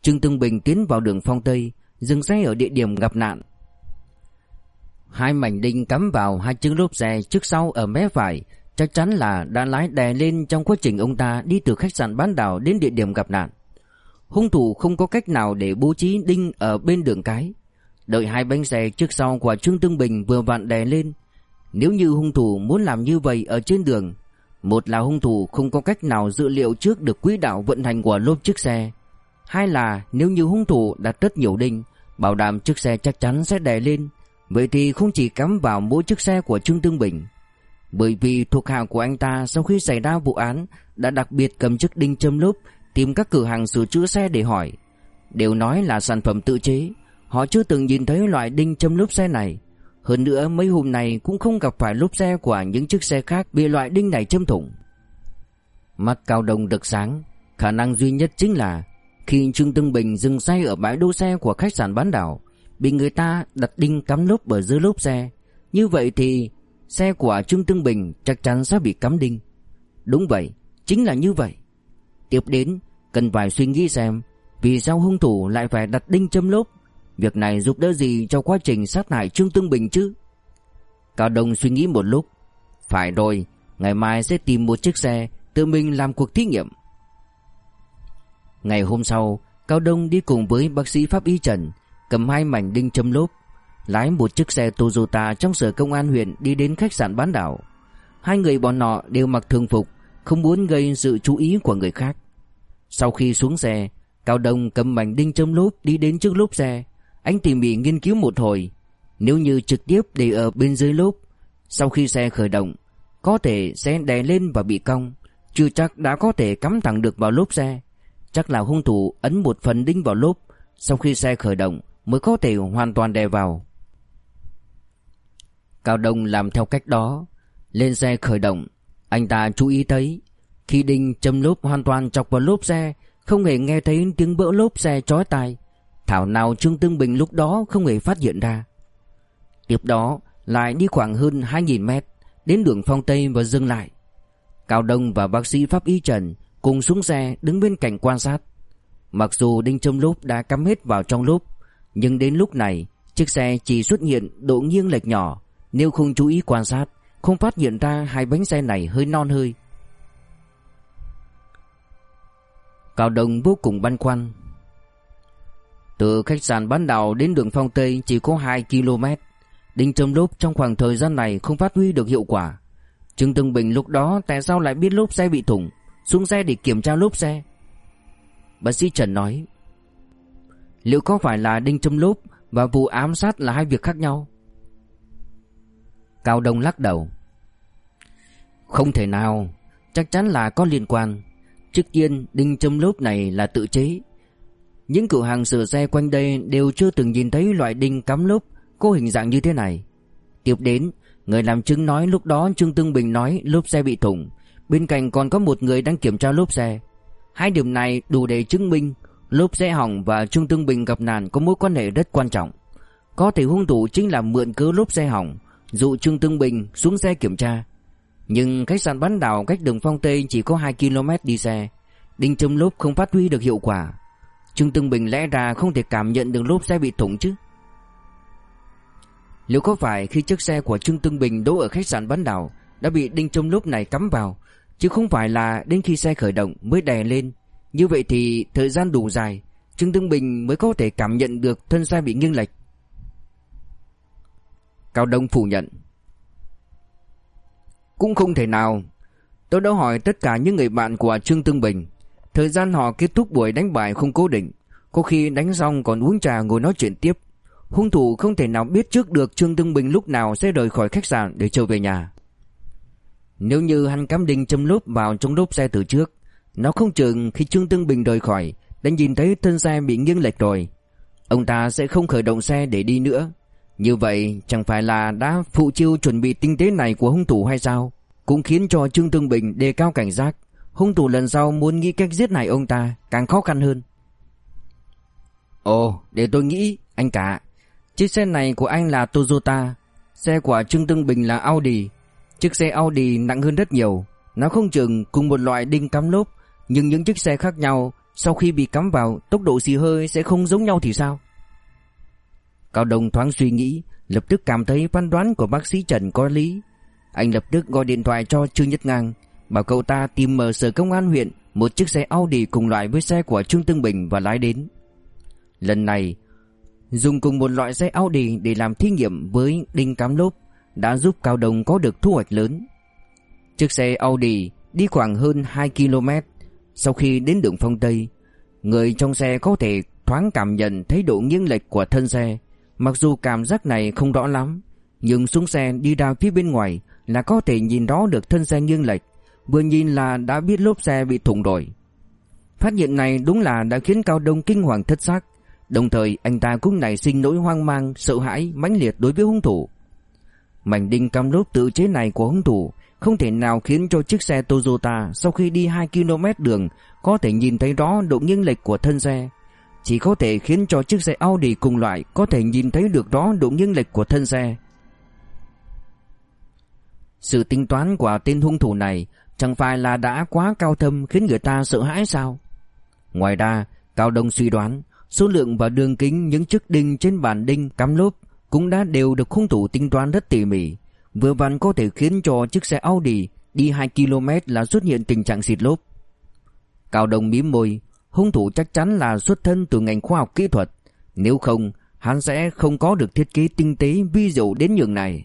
Trương Tương Bình tiến vào đường Phong Tây, dừng xe ở địa điểm gặp nạn. Hai mảnh đinh cắm vào hai chiếc lốp xe trước sau ở mé phải, chắc chắn là đã lái đè lên trong quá trình ông ta đi từ khách sạn bán đảo đến địa điểm gặp nạn. Hung thủ không có cách nào để bố trí đinh ở bên đường cái. Đợi hai bánh xe trước sau của Trương Tương Bình vừa vặn đè lên. Nếu như hung thủ muốn làm như vậy ở trên đường, một là hung thủ không có cách nào dự liệu trước được quỹ đạo vận hành của lốp chiếc xe. Hai là nếu như hung thủ đặt rất nhiều đinh, bảo đảm chiếc xe chắc chắn sẽ đè lên. Vậy thì không chỉ cắm vào mỗi chiếc xe của Trương Tương Bình. Bởi vì thuộc hạ của anh ta sau khi xảy ra vụ án đã đặc biệt cầm chiếc đinh châm lốp tìm các cửa hàng sửa chữa xe để hỏi. Đều nói là sản phẩm tự chế, họ chưa từng nhìn thấy loại đinh châm lốp xe này. Hơn nữa mấy hôm nay cũng không gặp phải lốp xe của những chiếc xe khác bị loại đinh này châm thủng. Mắt cao đồng được sáng, khả năng duy nhất chính là khi Trương Tương Bình dừng xe ở bãi đỗ xe của khách sạn bán đảo, bị người ta đặt đinh cắm lốp ở dưới lốp xe. Như vậy thì xe của Trương Tương Bình chắc chắn sẽ bị cắm đinh. Đúng vậy, chính là như vậy. Tiếp đến, cần phải suy nghĩ xem vì sao hung thủ lại phải đặt đinh châm lốp. Việc này giúp đỡ gì cho quá trình sát hại Trương Tương Bình chứ? Cao Đông suy nghĩ một lúc. Phải rồi, ngày mai sẽ tìm một chiếc xe tự mình làm cuộc thí nghiệm. Ngày hôm sau, Cao Đông đi cùng với bác sĩ pháp y Trần, cầm hai mảnh đinh châm lốp, lái một chiếc xe Toyota trong sở công an huyện đi đến khách sạn bán đảo. Hai người bọn nọ đều mặc thường phục, không muốn gây sự chú ý của người khác. Sau khi xuống xe, Cao Đông cầm mảnh đinh châm lốp đi đến trước lốp xe. Anh tỉ mỉ nghiên cứu một hồi. Nếu như trực tiếp để ở bên dưới lốp, sau khi xe khởi động, có thể sẽ đè lên và bị cong. Chưa chắc đã có thể cắm thẳng được vào lốp xe Chắc là hung thủ ấn một phần đinh vào lốp Sau khi xe khởi động Mới có thể hoàn toàn đè vào Cao Đông làm theo cách đó Lên xe khởi động Anh ta chú ý thấy Khi đinh châm lốp hoàn toàn chọc vào lốp xe Không hề nghe thấy tiếng vỡ lốp xe chói tai Thảo nào Trương Tương Bình lúc đó không hề phát hiện ra. Tiếp đó, lại đi khoảng hơn 2.000 mét, Đến đường phong Tây và dừng lại. Cao Đông và bác sĩ pháp y Trần Cùng xuống xe đứng bên cạnh quan sát. Mặc dù đinh châm lốp đã cắm hết vào trong lốp, Nhưng đến lúc này, Chiếc xe chỉ xuất hiện độ nghiêng lệch nhỏ. Nếu không chú ý quan sát, Không phát hiện ra hai bánh xe này hơi non hơi. Cao Đông vô cùng băn khoăn. Từ khách sạn bán đảo đến đường phong Tây chỉ có 2 km. Đinh Trâm lốp trong khoảng thời gian này không phát huy được hiệu quả. Trương Tương Bình lúc đó tại sao lại biết lốp xe bị thủng? Xuống xe để kiểm tra lốp xe. Bác sĩ Trần nói, Liệu có phải là đinh Trâm lốp Và vụ ám sát là hai việc khác nhau? Cao Đông lắc đầu, Không thể nào, Chắc chắn là có liên quan. Trước tiên, đinh Trâm lốp này là tự chế. Những cửa hàng sửa xe quanh đây Đều chưa từng nhìn thấy loại đinh cắm lốp Có hình dạng như thế này. Tiếp đến, Người làm chứng nói lúc đó Trương Tương Bình nói lốp xe bị thủng. Bên cạnh còn có một người đang kiểm tra lốp xe. Hai điểm này đủ để chứng minh Lốp xe hỏng và Trương Tương Bình gặp nạn có mối quan hệ rất quan trọng. Có thể hung thủ chính là mượn cớ lốp xe hỏng, Dụ Trương Tương Bình xuống xe kiểm tra. Nhưng khách sạn bán đảo cách đường phong Tây chỉ có 2 km đi xe. Đinh châm lốp không phát huy được hiệu quả. Trương Tương Bình lẽ ra không thể cảm nhận được lốp xe bị thủng chứ. Liệu có phải khi chiếc xe của Trương Tương Bình đỗ ở khách sạn bán đảo Đã bị đinh trong lốp này cắm vào, Chứ không phải là đến khi xe khởi động mới đè lên? Như vậy thì thời gian đủ dài, Trương Tương Bình mới có thể cảm nhận được thân xe bị nghiêng lệch. Cao Đông phủ nhận. Cũng không thể nào. Tôi đã hỏi tất cả những người bạn của Trương Tương Bình. Thời gian họ kết thúc buổi đánh bài không cố định. Có khi đánh xong còn uống trà ngồi nói chuyện tiếp. Hung thủ không thể nào biết trước được Trương Tương Bình lúc nào sẽ rời khỏi khách sạn để trở về nhà. Nếu như hắn cắm đinh châm lốp vào trong lốp xe từ trước, Nó không chừng khi Trương Tương Bình rời khỏi, Đã nhìn thấy thân xe bị nghiêng lệch rồi. Ông ta sẽ không khởi động xe để đi nữa. Như vậy, chẳng phải là đã phụ chiêu chuẩn bị tinh tế này của hung thủ hay sao? Cũng khiến cho Trương Tương Bình đề cao cảnh giác. Hung thủ lần sau muốn nghĩ cách giết này ông ta càng khó khăn hơn. Ồ, để tôi nghĩ, anh cả. Chiếc xe này của anh là Toyota. Xe của Trương Tương Bình là Audi. Chiếc xe Audi nặng hơn rất nhiều. Nó không chừng cùng một loại đinh cắm lốp, Nhưng những chiếc xe khác nhau, Sau khi bị cắm vào, Tốc độ xì hơi sẽ không giống nhau thì sao? Cao Đông thoáng suy nghĩ, Lập tức cảm thấy phán đoán của bác sĩ Trần có lý. Anh lập tức gọi điện thoại cho Trương Nhất Ngang. Bảo cậu ta tìm mở sở công an huyện Một chiếc xe Audi cùng loại với xe của Trương Tương Bình và lái đến. Lần này Dùng cùng một loại xe Audi để làm thí nghiệm với đinh cám lốp đã giúp Cao đồng có được thu hoạch lớn. Chiếc xe Audi đi khoảng hơn 2 km sau khi đến đường phong Tây, người trong xe có thể thoáng cảm nhận thấy độ nghiêng lệch của thân xe, mặc dù cảm giác này không rõ lắm, nhưng xuống xe đi ra phía bên ngoài là có thể nhìn rõ được thân xe nghiêng lệch, vừa nhìn là đã biết lốp xe bị thủng rồi. Phát hiện này đúng là đã khiến Cao Đông kinh hoàng thất xác, đồng thời anh ta cũng nảy sinh nỗi hoang mang, sợ hãi mãnh liệt đối với hung thủ. Mảnh đinh cam lốp tự chế này của hung thủ không thể nào khiến cho chiếc xe Toyota sau khi đi 2 km đường có thể nhìn thấy rõ độ nghiêng lệch của thân xe. Chỉ có thể khiến cho chiếc xe Audi cùng loại có thể nhìn thấy được rõ độ nghiêng lệch của thân xe. Sự tính toán của tên hung thủ này chẳng phải là đã quá cao thâm khiến người ta sợ hãi sao? Ngoài ra, Cao Đông suy đoán số lượng và đường kính những chiếc đinh trên bàn đinh cắm lốp cũng đã đều được hung thủ tính toán rất tỉ mỉ, vừa vặn có thể khiến cho chiếc xe Audi đi 2 km là xuất hiện tình trạng xịt lốp. Cao Đông mím môi, hung thủ chắc chắn là xuất thân từ ngành khoa học kỹ thuật, nếu không hắn sẽ không có được thiết kế tinh tế vi diệu đến nhường này.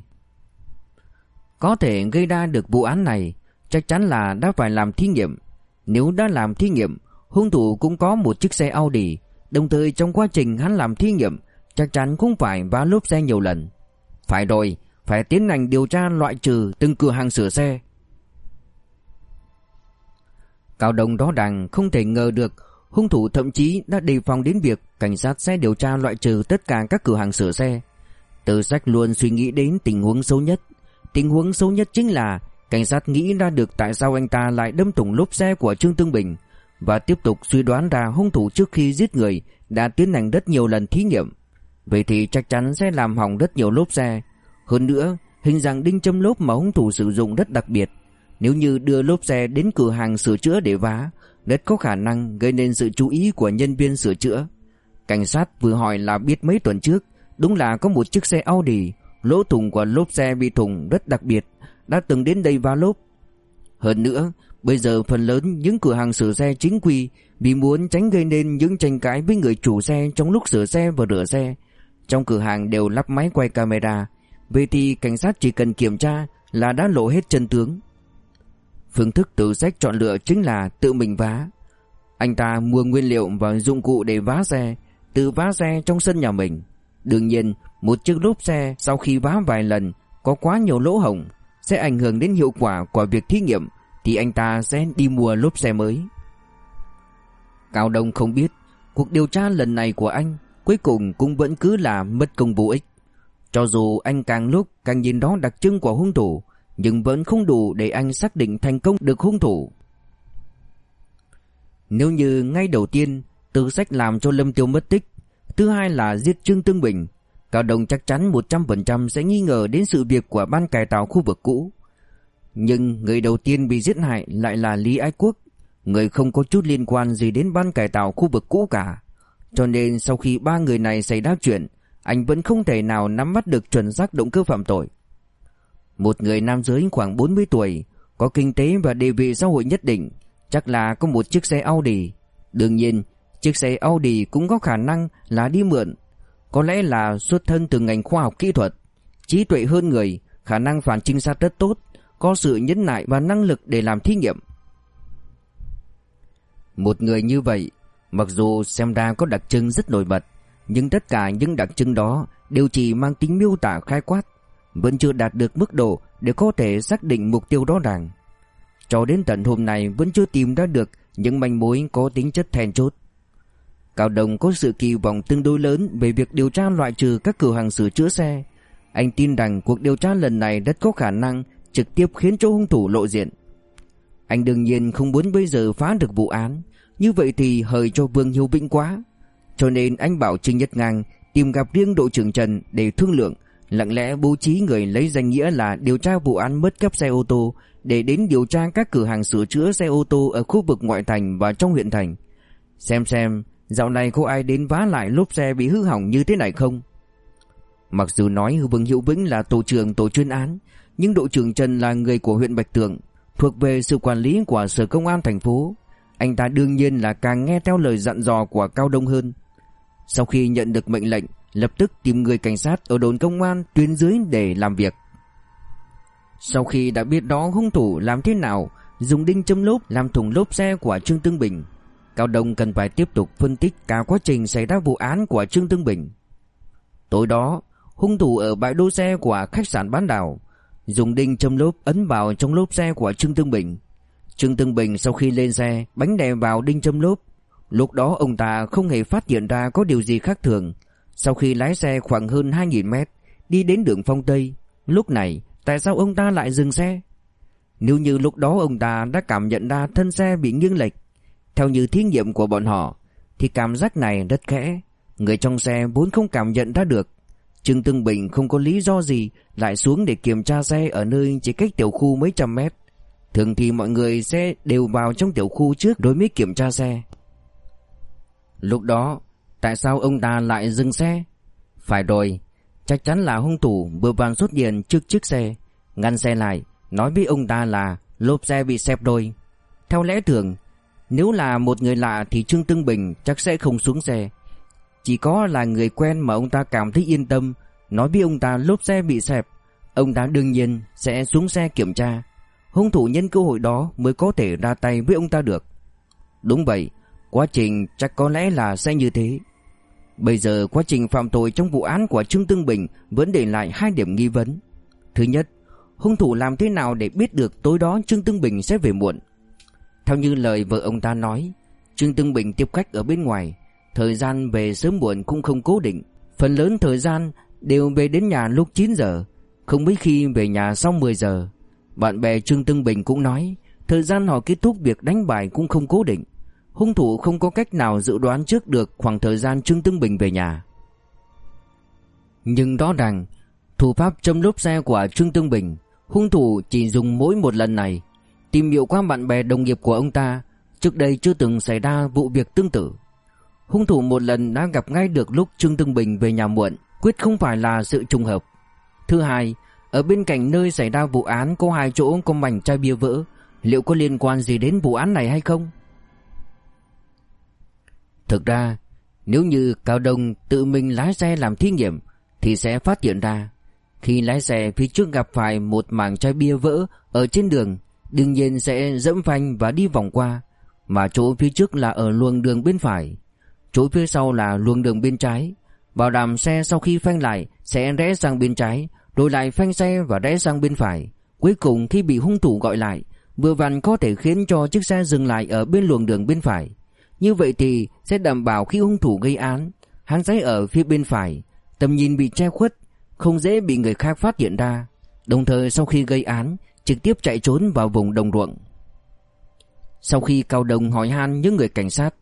Có thể gây ra được vụ án này, chắc chắn là đã phải làm thí nghiệm. Nếu đã làm thí nghiệm, hung thủ cũng có một chiếc xe Audi, đồng thời trong quá trình hắn làm thí nghiệm, chắc chắn cũng phải vá lốp xe nhiều lần. Phải rồi, phải tiến hành điều tra loại trừ từng cửa hàng sửa xe. Cao Đông đó đằng không thể ngờ được hung thủ thậm chí đã đề phòng đến việc cảnh sát sẽ điều tra loại trừ tất cả các cửa hàng sửa xe. Từ sách luôn suy nghĩ đến tình huống xấu nhất. Tình huống xấu nhất chính là cảnh sát nghĩ ra được tại sao anh ta lại đâm thủng lốp xe của Trương Tương Bình và tiếp tục suy đoán ra hung thủ trước khi giết người đã tiến hành rất nhiều lần thí nghiệm. Vậy thì chắc chắn sẽ làm hỏng rất nhiều lốp xe. Hơn nữa, hình dạng đinh châm lốp mà hung thủ sử dụng rất đặc biệt. Nếu như đưa lốp xe đến cửa hàng sửa chữa để vá, rất có khả năng gây nên sự chú ý của nhân viên sửa chữa. Cảnh sát vừa hỏi là biết mấy tuần trước, đúng là có một chiếc xe Audi, lỗ thủng của lốp xe bị thủng rất đặc biệt, đã từng đến đây va lốp. Hơn nữa, bây giờ phần lớn những cửa hàng sửa xe chính quy vì muốn tránh gây nên những tranh cãi với người chủ xe trong lúc sửa xe và rửa xe, trong cửa hàng đều lắp máy quay camera, vậy thì cảnh sát chỉ cần kiểm tra là đã lộ hết chân tướng. Phương thức từ sách chọn lựa chính là tự mình vá. Anh ta mua nguyên liệu và dụng cụ để vá xe, tự vá xe trong sân nhà mình. Đương nhiên, một chiếc lốp xe sau khi vá vài lần có quá nhiều lỗ hổng sẽ ảnh hưởng đến hiệu quả của việc thí nghiệm, thì anh ta sẽ đi mua lốp xe mới. Cao Đông không biết, cuộc điều tra lần này của anh cuối cùng cũng vẫn cứ là mất công vô ích. Cho dù anh càng lúc càng nhìn đó đặc trưng của hung thủ, nhưng vẫn không đủ để anh xác định thành công được hung thủ. Nếu như ngay đầu tiên, Từ sách làm cho Lâm Tiêu mất tích, Thứ hai là giết Trương Tương Bình Cao Đồng chắc chắn 100% sẽ nghi ngờ đến sự việc của ban cải tạo khu vực cũ Nhưng người đầu tiên bị giết hại lại là Lý Ái Quốc Người không có chút liên quan gì đến ban cải tạo khu vực cũ cả Cho nên sau khi ba người này xảy ra chuyện Anh vẫn không thể nào nắm bắt được chuẩn xác động cơ phạm tội một người nam giới khoảng 40 tuổi, có kinh tế và địa vị xã hội nhất định, chắc là có một chiếc xe Audi. Đương nhiên, chiếc xe Audi cũng có khả năng là đi mượn. Có lẽ là xuất thân từ ngành khoa học kỹ thuật, trí tuệ hơn người, khả năng phản trinh sát rất tốt, có sự nhẫn nại và năng lực để làm thí nghiệm. Một người như vậy, mặc dù xem ra có đặc trưng rất nổi bật, nhưng tất cả những đặc trưng đó đều chỉ mang tính miêu tả khai quát, vẫn chưa đạt được mức độ để có thể xác định mục tiêu rõ ràng. Cho đến tận hôm nay vẫn chưa tìm ra được những manh mối có tính chất then chốt. Cao Đồng có sự kỳ vọng tương đối lớn về việc điều tra loại trừ các cửa hàng sửa chữa xe. Anh tin rằng cuộc điều tra lần này rất có khả năng trực tiếp khiến cho hung thủ lộ diện. Anh đương nhiên không muốn bây giờ phá được vụ án, như vậy thì hời cho Vương Hiếu Vĩnh quá. Cho nên anh bảo Trinh Nhất Ngang tìm gặp riêng đội trưởng Trần để thương lượng lặng lẽ bố trí người lấy danh nghĩa là điều tra vụ án mất cắp xe ô tô để đến điều tra các cửa hàng sửa chữa xe ô tô ở khu vực ngoại thành và trong huyện thành. Xem xem, dạo này có ai đến vá lại lốp xe bị hư hỏng như thế này không? Mặc dù nói Vương Hữu Vĩnh là tổ trưởng tổ chuyên án, nhưng đội trưởng Trần là người của huyện Bạch Tượng, thuộc về sự quản lý của Sở Công an thành phố. Anh ta đương nhiên là càng nghe theo lời dặn dò của Cao Đông hơn. Sau khi nhận được mệnh lệnh, lập tức tìm người cảnh sát ở đồn công an tuyến dưới để làm việc. Sau khi đã biết đó hung thủ làm thế nào, dùng đinh châm lốp làm thủng lốp xe của Trương Tương Bình, Cao Đông cần phải tiếp tục phân tích cả quá trình xảy ra vụ án của Trương Tương Bình. Tối đó, hung thủ ở bãi đỗ xe của khách sạn bán đảo, dùng đinh châm lốp ấn vào trong lốp xe của Trương Tương Bình. Trương Tương Bình sau khi lên xe, bánh đè vào đinh châm lốp. Lúc đó ông ta không hề phát hiện ra có điều gì khác thường, sau khi lái xe khoảng hơn 2.000 mét Đi đến đường phong Tây Lúc này tại sao ông ta lại dừng xe Nếu như lúc đó ông ta đã cảm nhận ra thân xe bị nghiêng lệch theo như thí nghiệm của bọn họ, Thì cảm giác này rất khẽ. Người trong xe vốn không cảm nhận ra được. Trương Tương Bình không có lý do gì Lại xuống để kiểm tra xe ở nơi chỉ cách tiểu khu mấy trăm mét. Thường thì mọi người sẽ đều vào trong tiểu khu trước đối mới kiểm tra xe. Lúc đó, Tại sao ông ta lại dừng xe? Phải rồi, Chắc chắn là hung thủ vừa vàng xuất hiện trước chiếc xe. Ngăn xe lại, Nói với ông ta là lốp xe bị xẹp đôi. Theo lẽ thường nếu là một người lạ thì Trương Tương Bình chắc sẽ không xuống xe. Chỉ có là người quen mà ông ta cảm thấy yên tâm. Nói với ông ta lốp xe bị xẹp Ông ta đương nhiên sẽ xuống xe kiểm tra. Hung thủ nhân cơ hội đó mới có thể ra tay với ông ta được. Đúng vậy Quá trình chắc có lẽ là sẽ như thế. Bây giờ quá trình phạm tội trong vụ án của Trương Tương Bình vẫn để lại hai điểm nghi vấn. Thứ nhất, hung thủ làm thế nào để biết được tối đó Trương Tương Bình sẽ về muộn? Theo như lời vợ ông ta nói, Trương Tương Bình tiếp khách ở bên ngoài. Thời gian về sớm muộn cũng không cố định. Phần lớn thời gian đều về đến nhà lúc 9 giờ, Không mấy khi về nhà sau 10 giờ. Bạn bè Trương Tương Bình cũng nói, Thời gian họ kết thúc việc đánh bài cũng không cố định. Hung thủ không có cách nào dự đoán trước được khoảng thời gian Trương Tương Bình về nhà. Nhưng rõ ràng, Thủ pháp châm lốp xe của Trương Tương Bình, Hung thủ chỉ dùng mỗi một lần này. Tìm hiểu qua bạn bè đồng nghiệp của ông ta, Trước đây chưa từng xảy ra vụ việc tương tự Hung thủ một lần đã gặp ngay được lúc Trương Tương Bình về nhà muộn, Quyết không phải là sự trùng hợp Thứ hai, Ở bên cạnh nơi xảy ra vụ án có hai chỗ có mảnh chai bia vỡ, Liệu có liên quan gì đến vụ án này hay không? Thực ra, Nếu như Cao Đông tự mình lái xe làm thí nghiệm, Thì sẽ phát hiện ra, Khi lái xe phía trước gặp phải một mảng chai bia vỡ Ở trên đường Đương nhiên sẽ dẫm phanh và đi vòng qua, Mà chỗ phía trước là ở luồng đường bên phải. Chỗ phía sau là luồng đường bên trái. Bảo đảm xe sau khi phanh lại Sẽ rẽ sang bên trái Rồi lại phanh xe và rẽ sang bên phải. Cuối cùng khi bị hung thủ gọi lại, Vừa vặn có thể khiến cho chiếc xe dừng lại Ở bên luồng đường bên phải. Như vậy thì sẽ đảm bảo khi hung thủ gây án, Hắn sẽ ở phía bên phải. Tầm nhìn bị che khuất, Không dễ bị người khác phát hiện ra. Đồng thời sau khi gây án trực tiếp chạy trốn vào vùng đồng ruộng. Sau khi Cao Đông hỏi han những người cảnh sát,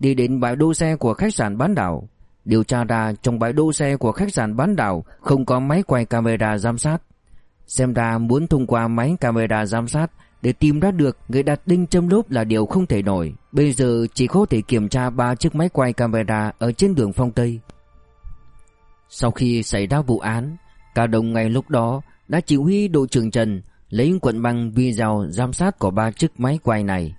đi đến bãi đỗ xe của khách sạn bán đảo, điều tra ra trong bãi đỗ xe của khách sạn bán đảo không có máy quay camera giám sát. Xem ra muốn thông qua máy camera giám sát để tìm ra được người đặt đinh châm lốp là điều không thể nổi. Bây giờ chỉ có thể kiểm tra ba chiếc máy quay camera ở trên đường Phong Tây. Sau khi xảy ra vụ án, Cao Đông ngay lúc đó đã chỉ huy đội trưởng Trần lấy cuộn băng video giám sát của ba chiếc máy quay này.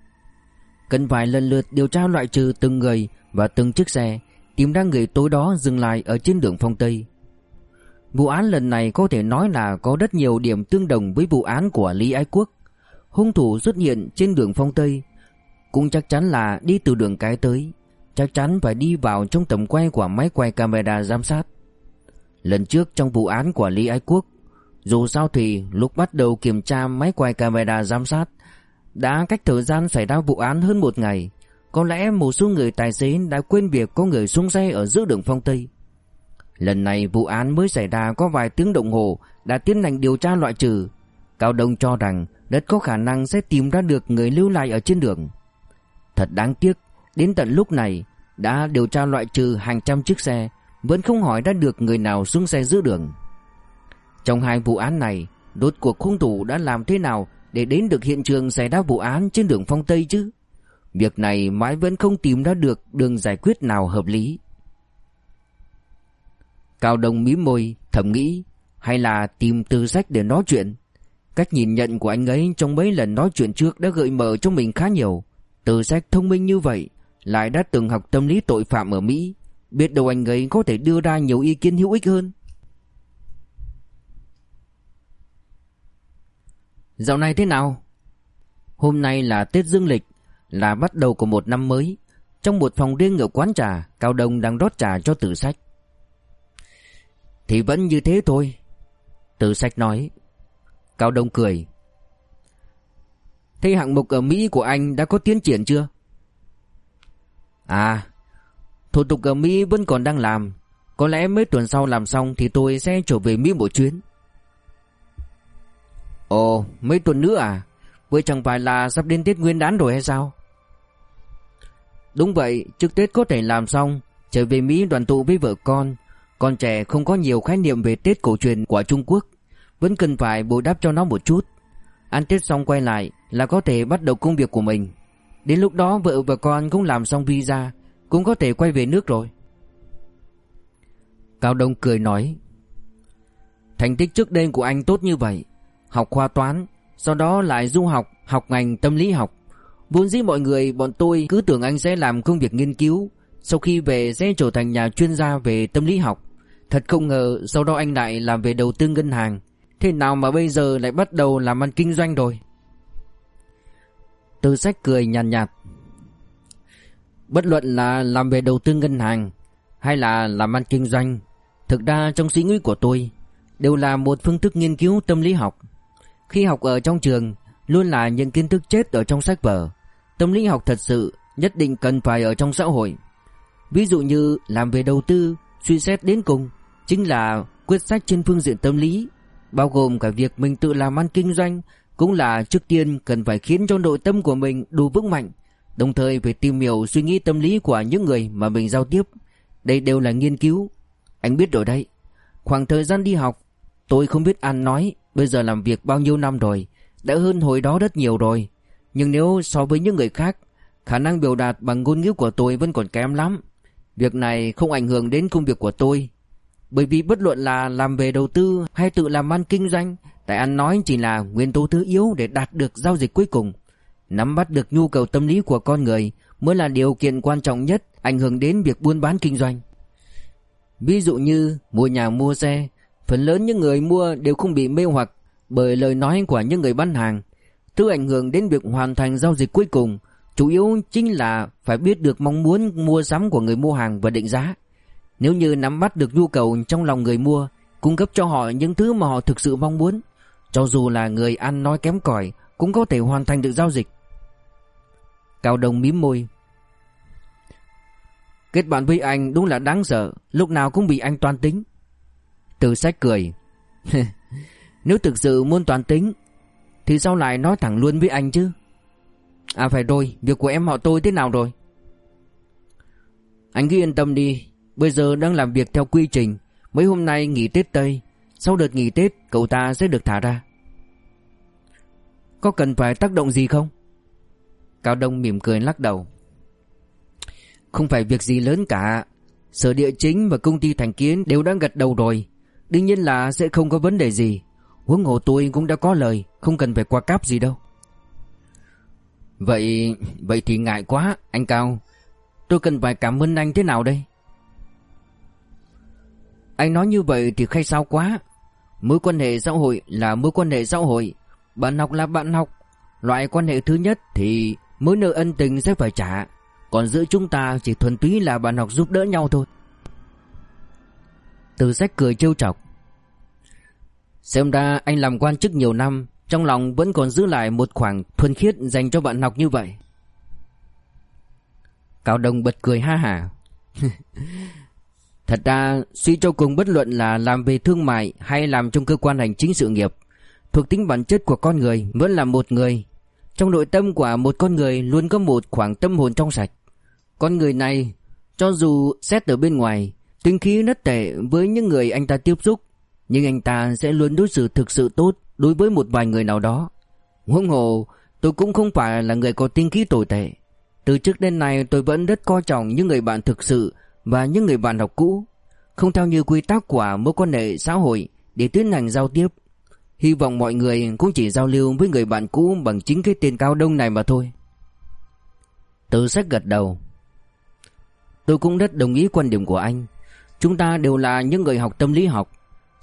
Cần phải lần lượt điều tra loại trừ từng người và từng chiếc xe, tìm ra người tối đó dừng lại ở trên đường phong Tây. Vụ án lần này có thể nói là có rất nhiều điểm tương đồng với vụ án của Lý Ái Quốc. Hung thủ xuất hiện trên đường phong Tây, cũng chắc chắn là đi từ đường cái tới, chắc chắn phải đi vào trong tầm quay của máy quay camera giám sát. Lần trước trong vụ án của Lý Ái Quốc, dù sao thì, lúc bắt đầu kiểm tra máy quay camera giám sát, Đã cách thời gian xảy ra vụ án hơn một ngày. Có lẽ một số người tài xế đã quên việc có người xuống xe ở giữa đường phong Tây. Lần này vụ án mới xảy ra có vài tiếng đồng hồ Đã tiến hành điều tra loại trừ. Cao Đông cho rằng rất có khả năng sẽ tìm ra được người lưu lại ở trên đường. Thật đáng tiếc, Đến tận lúc này, Đã điều tra loại trừ hàng trăm chiếc xe, Vẫn không hỏi ra được người nào xuống xe giữa đường trong hai vụ án này, đốt cuộc hung thủ đã làm thế nào để đến được hiện trường xảy ra vụ án trên đường Phong Tây chứ? Việc này mãi vẫn không tìm ra được đường giải quyết nào hợp lý. Cao Đông mím môi, thầm nghĩ, hay là tìm tư sách để nói chuyện. Cách nhìn nhận của anh ấy trong mấy lần nói chuyện trước đã gợi mở cho mình khá nhiều. tư sách thông minh như vậy, lại đã từng học tâm lý tội phạm ở Mỹ. Biết đâu anh ấy có thể đưa ra nhiều ý kiến hữu ích hơn. Dạo này thế nào? Hôm nay là Tết Dương Lịch, là bắt đầu của một năm mới. Trong một phòng riêng ở quán trà, Cao Đông đang rót trà cho tử sách. Thì vẫn như thế thôi. Tử sách nói. Cao Đông cười. Thế hạng mục ở Mỹ của anh đã có tiến triển chưa? À, thủ tục ở Mỹ vẫn còn đang làm. Có lẽ mấy tuần sau làm xong thì tôi sẽ trở về Mỹ một chuyến. Ồ, mấy tuần nữa à? Vậy chẳng phải là sắp đến Tết Nguyên đán rồi hay sao? Đúng vậy, trước Tết có thể làm xong, trở về Mỹ đoàn tụ với vợ con. Con trẻ không có nhiều khái niệm về Tết cổ truyền của Trung Quốc, vẫn cần phải bù đắp cho nó một chút. Ăn Tết xong quay lại là có thể bắt đầu công việc của mình. Đến lúc đó vợ và con cũng làm xong visa, cũng có thể quay về nước rồi. Cao Đông cười nói Thành tích trước đây của anh tốt như vậy học khoa toán, sau đó lại du học, học ngành tâm lý học. Vốn dĩ mọi người bọn tôi cứ tưởng anh sẽ làm công việc nghiên cứu, sau khi về sẽ trở thành nhà chuyên gia về tâm lý học. Thật không ngờ sau đó anh lại làm về đầu tư ngân hàng. Thế nào mà bây giờ lại bắt đầu làm ăn kinh doanh rồi? Từ sách cười nhàn nhạt, nhạt. Bất luận là làm về đầu tư ngân hàng hay là làm ăn kinh doanh, thực ra trong suy nghĩ của tôi đều là một phương thức nghiên cứu tâm lý học. Khi học ở trong trường Luôn là những kiến thức chết ở trong sách vở tâm lý học thật sự nhất định cần phải ở trong xã hội. Ví dụ như làm về đầu tư, suy xét đến cùng chính là quyết sách trên phương diện tâm lý, bao gồm cả việc mình tự làm ăn kinh doanh, cũng là trước tiên cần phải khiến cho nội tâm của mình đủ vững mạnh, đồng thời phải tìm hiểu suy nghĩ tâm lý của những người mà mình giao tiếp. Đây đều là nghiên cứu. Anh biết rồi đấy. Khoảng thời gian đi học, tôi không biết ăn nói, bây giờ làm việc bao nhiêu năm rồi, đã hơn hồi đó rất nhiều rồi. Nhưng nếu so với những người khác, khả năng biểu đạt bằng ngôn ngữ của tôi vẫn còn kém lắm. Việc này không ảnh hưởng đến công việc của tôi. Bởi vì bất luận là làm về đầu tư hay tự làm ăn kinh doanh, tại ăn nói chỉ là nguyên tố thứ yếu để đạt được giao dịch cuối cùng. Nắm bắt được nhu cầu tâm lý của con người mới là điều kiện quan trọng nhất ảnh hưởng đến việc buôn bán kinh doanh. Ví dụ như mua nhà mua xe, phần lớn những người mua đều không bị mê hoặc bởi lời nói của những người bán hàng. Thứ ảnh hưởng đến việc hoàn thành giao dịch cuối cùng chủ yếu chính là phải biết được mong muốn mua sắm của người mua hàng và định giá. Nếu như nắm bắt được nhu cầu trong lòng người mua, cung cấp cho họ những thứ mà họ thực sự mong muốn, cho dù là người ăn nói kém cỏi cũng có thể hoàn thành được giao dịch. Cao đồng mím môi. Kết bạn với anh đúng là đáng sợ, lúc nào cũng bị anh toan tính. Từ sách cười. Nếu thực sự muốn toàn tính, thì sao lại nói thẳng luôn với anh chứ? À phải rồi, việc của em họ tôi thế nào rồi? Anh cứ yên tâm đi, bây giờ đang làm việc theo quy trình, mấy hôm nay nghỉ Tết Tây, sau đợt nghỉ Tết cậu ta sẽ được thả ra. Có cần phải tác động gì không? Cao Đông mỉm cười lắc đầu. Không phải việc gì lớn cả, sở địa chính và công ty thành kiến đều đã gật đầu rồi, đương nhiên là sẽ không có vấn đề gì. Huống hồ tôi cũng đã có lời, không cần phải qua cáp gì đâu. Vậy, vậy thì ngại quá, anh Cao. Tôi cần phải cảm ơn anh thế nào đây? Anh nói như vậy thì khai sao quá. Mối quan hệ xã hội là mối quan hệ xã hội. Bạn học là bạn học. Loại quan hệ thứ nhất thì mối nợ ân tình sẽ phải trả. Còn giữa chúng ta chỉ thuần túy là bạn học giúp đỡ nhau thôi. Từ sách cười trêu chọc. Xem ra anh làm quan chức nhiều năm, trong lòng vẫn còn giữ lại một khoảng thuần khiết dành cho bạn học như vậy. Cao Đông bật cười ha hả. Thật ra, suy cho cùng bất luận là làm về thương mại hay làm trong cơ quan hành chính sự nghiệp, Thuộc tính bản chất của con người vẫn là một người. Trong nội tâm của một con người luôn có một khoảng tâm hồn trong sạch. Con người này, cho dù xét ở bên ngoài Tinh khí rất tệ với những người anh ta tiếp xúc Nhưng anh ta sẽ luôn đối xử thực sự tốt đối với một vài người nào đó. Huống hồ, tôi cũng không phải là người có tinh khí tồi tệ. Từ trước đến nay tôi vẫn rất coi trọng những người bạn thực sự và những người bạn học cũ, không theo như quy tắc của mối quan hệ xã hội để tiến hành giao tiếp. Hy vọng mọi người cũng chỉ giao lưu với người bạn cũ bằng chính cái tên cao đông này mà thôi. Từ sách gật đầu. Tôi cũng rất đồng ý quan điểm của anh. Chúng ta đều là những người học tâm lý học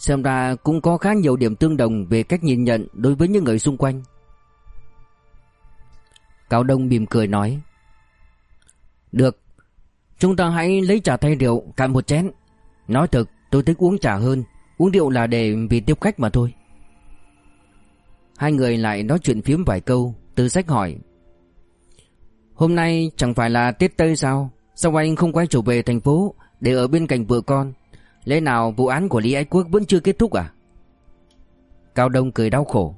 Xem ra cũng có khá nhiều điểm tương đồng về cách nhìn nhận đối với những người xung quanh. Cao Đông mỉm cười nói. Được, chúng ta hãy lấy trà thay rượu cạn một chén. Nói thật, tôi thích uống trà hơn, uống rượu là để vì tiếp khách mà thôi. Hai người lại nói chuyện phiếm vài câu, từ sách hỏi. Hôm nay chẳng phải là Tết Tây sao? Sao anh không quay trở về thành phố để ở bên cạnh vợ con? Lẽ nào vụ án của Lý Ái Quốc vẫn chưa kết thúc à? Cao Đông cười đau khổ.